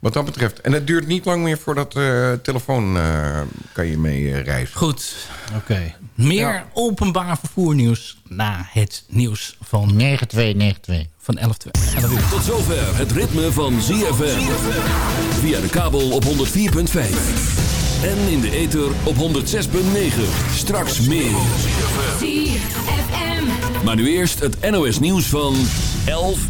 wat dat betreft. En het duurt niet lang meer voordat eh telefoon eh, kan je mee eh, reizen. Goed. Oké. Meer openbaar vervoernieuws na het nieuws van 9292. van 11 11 uur. Tot zover het ritme van ZFM. Via de kabel op 104.5. En in de ether op 106.9. Straks meer. Maar nu eerst het NOS nieuws van 11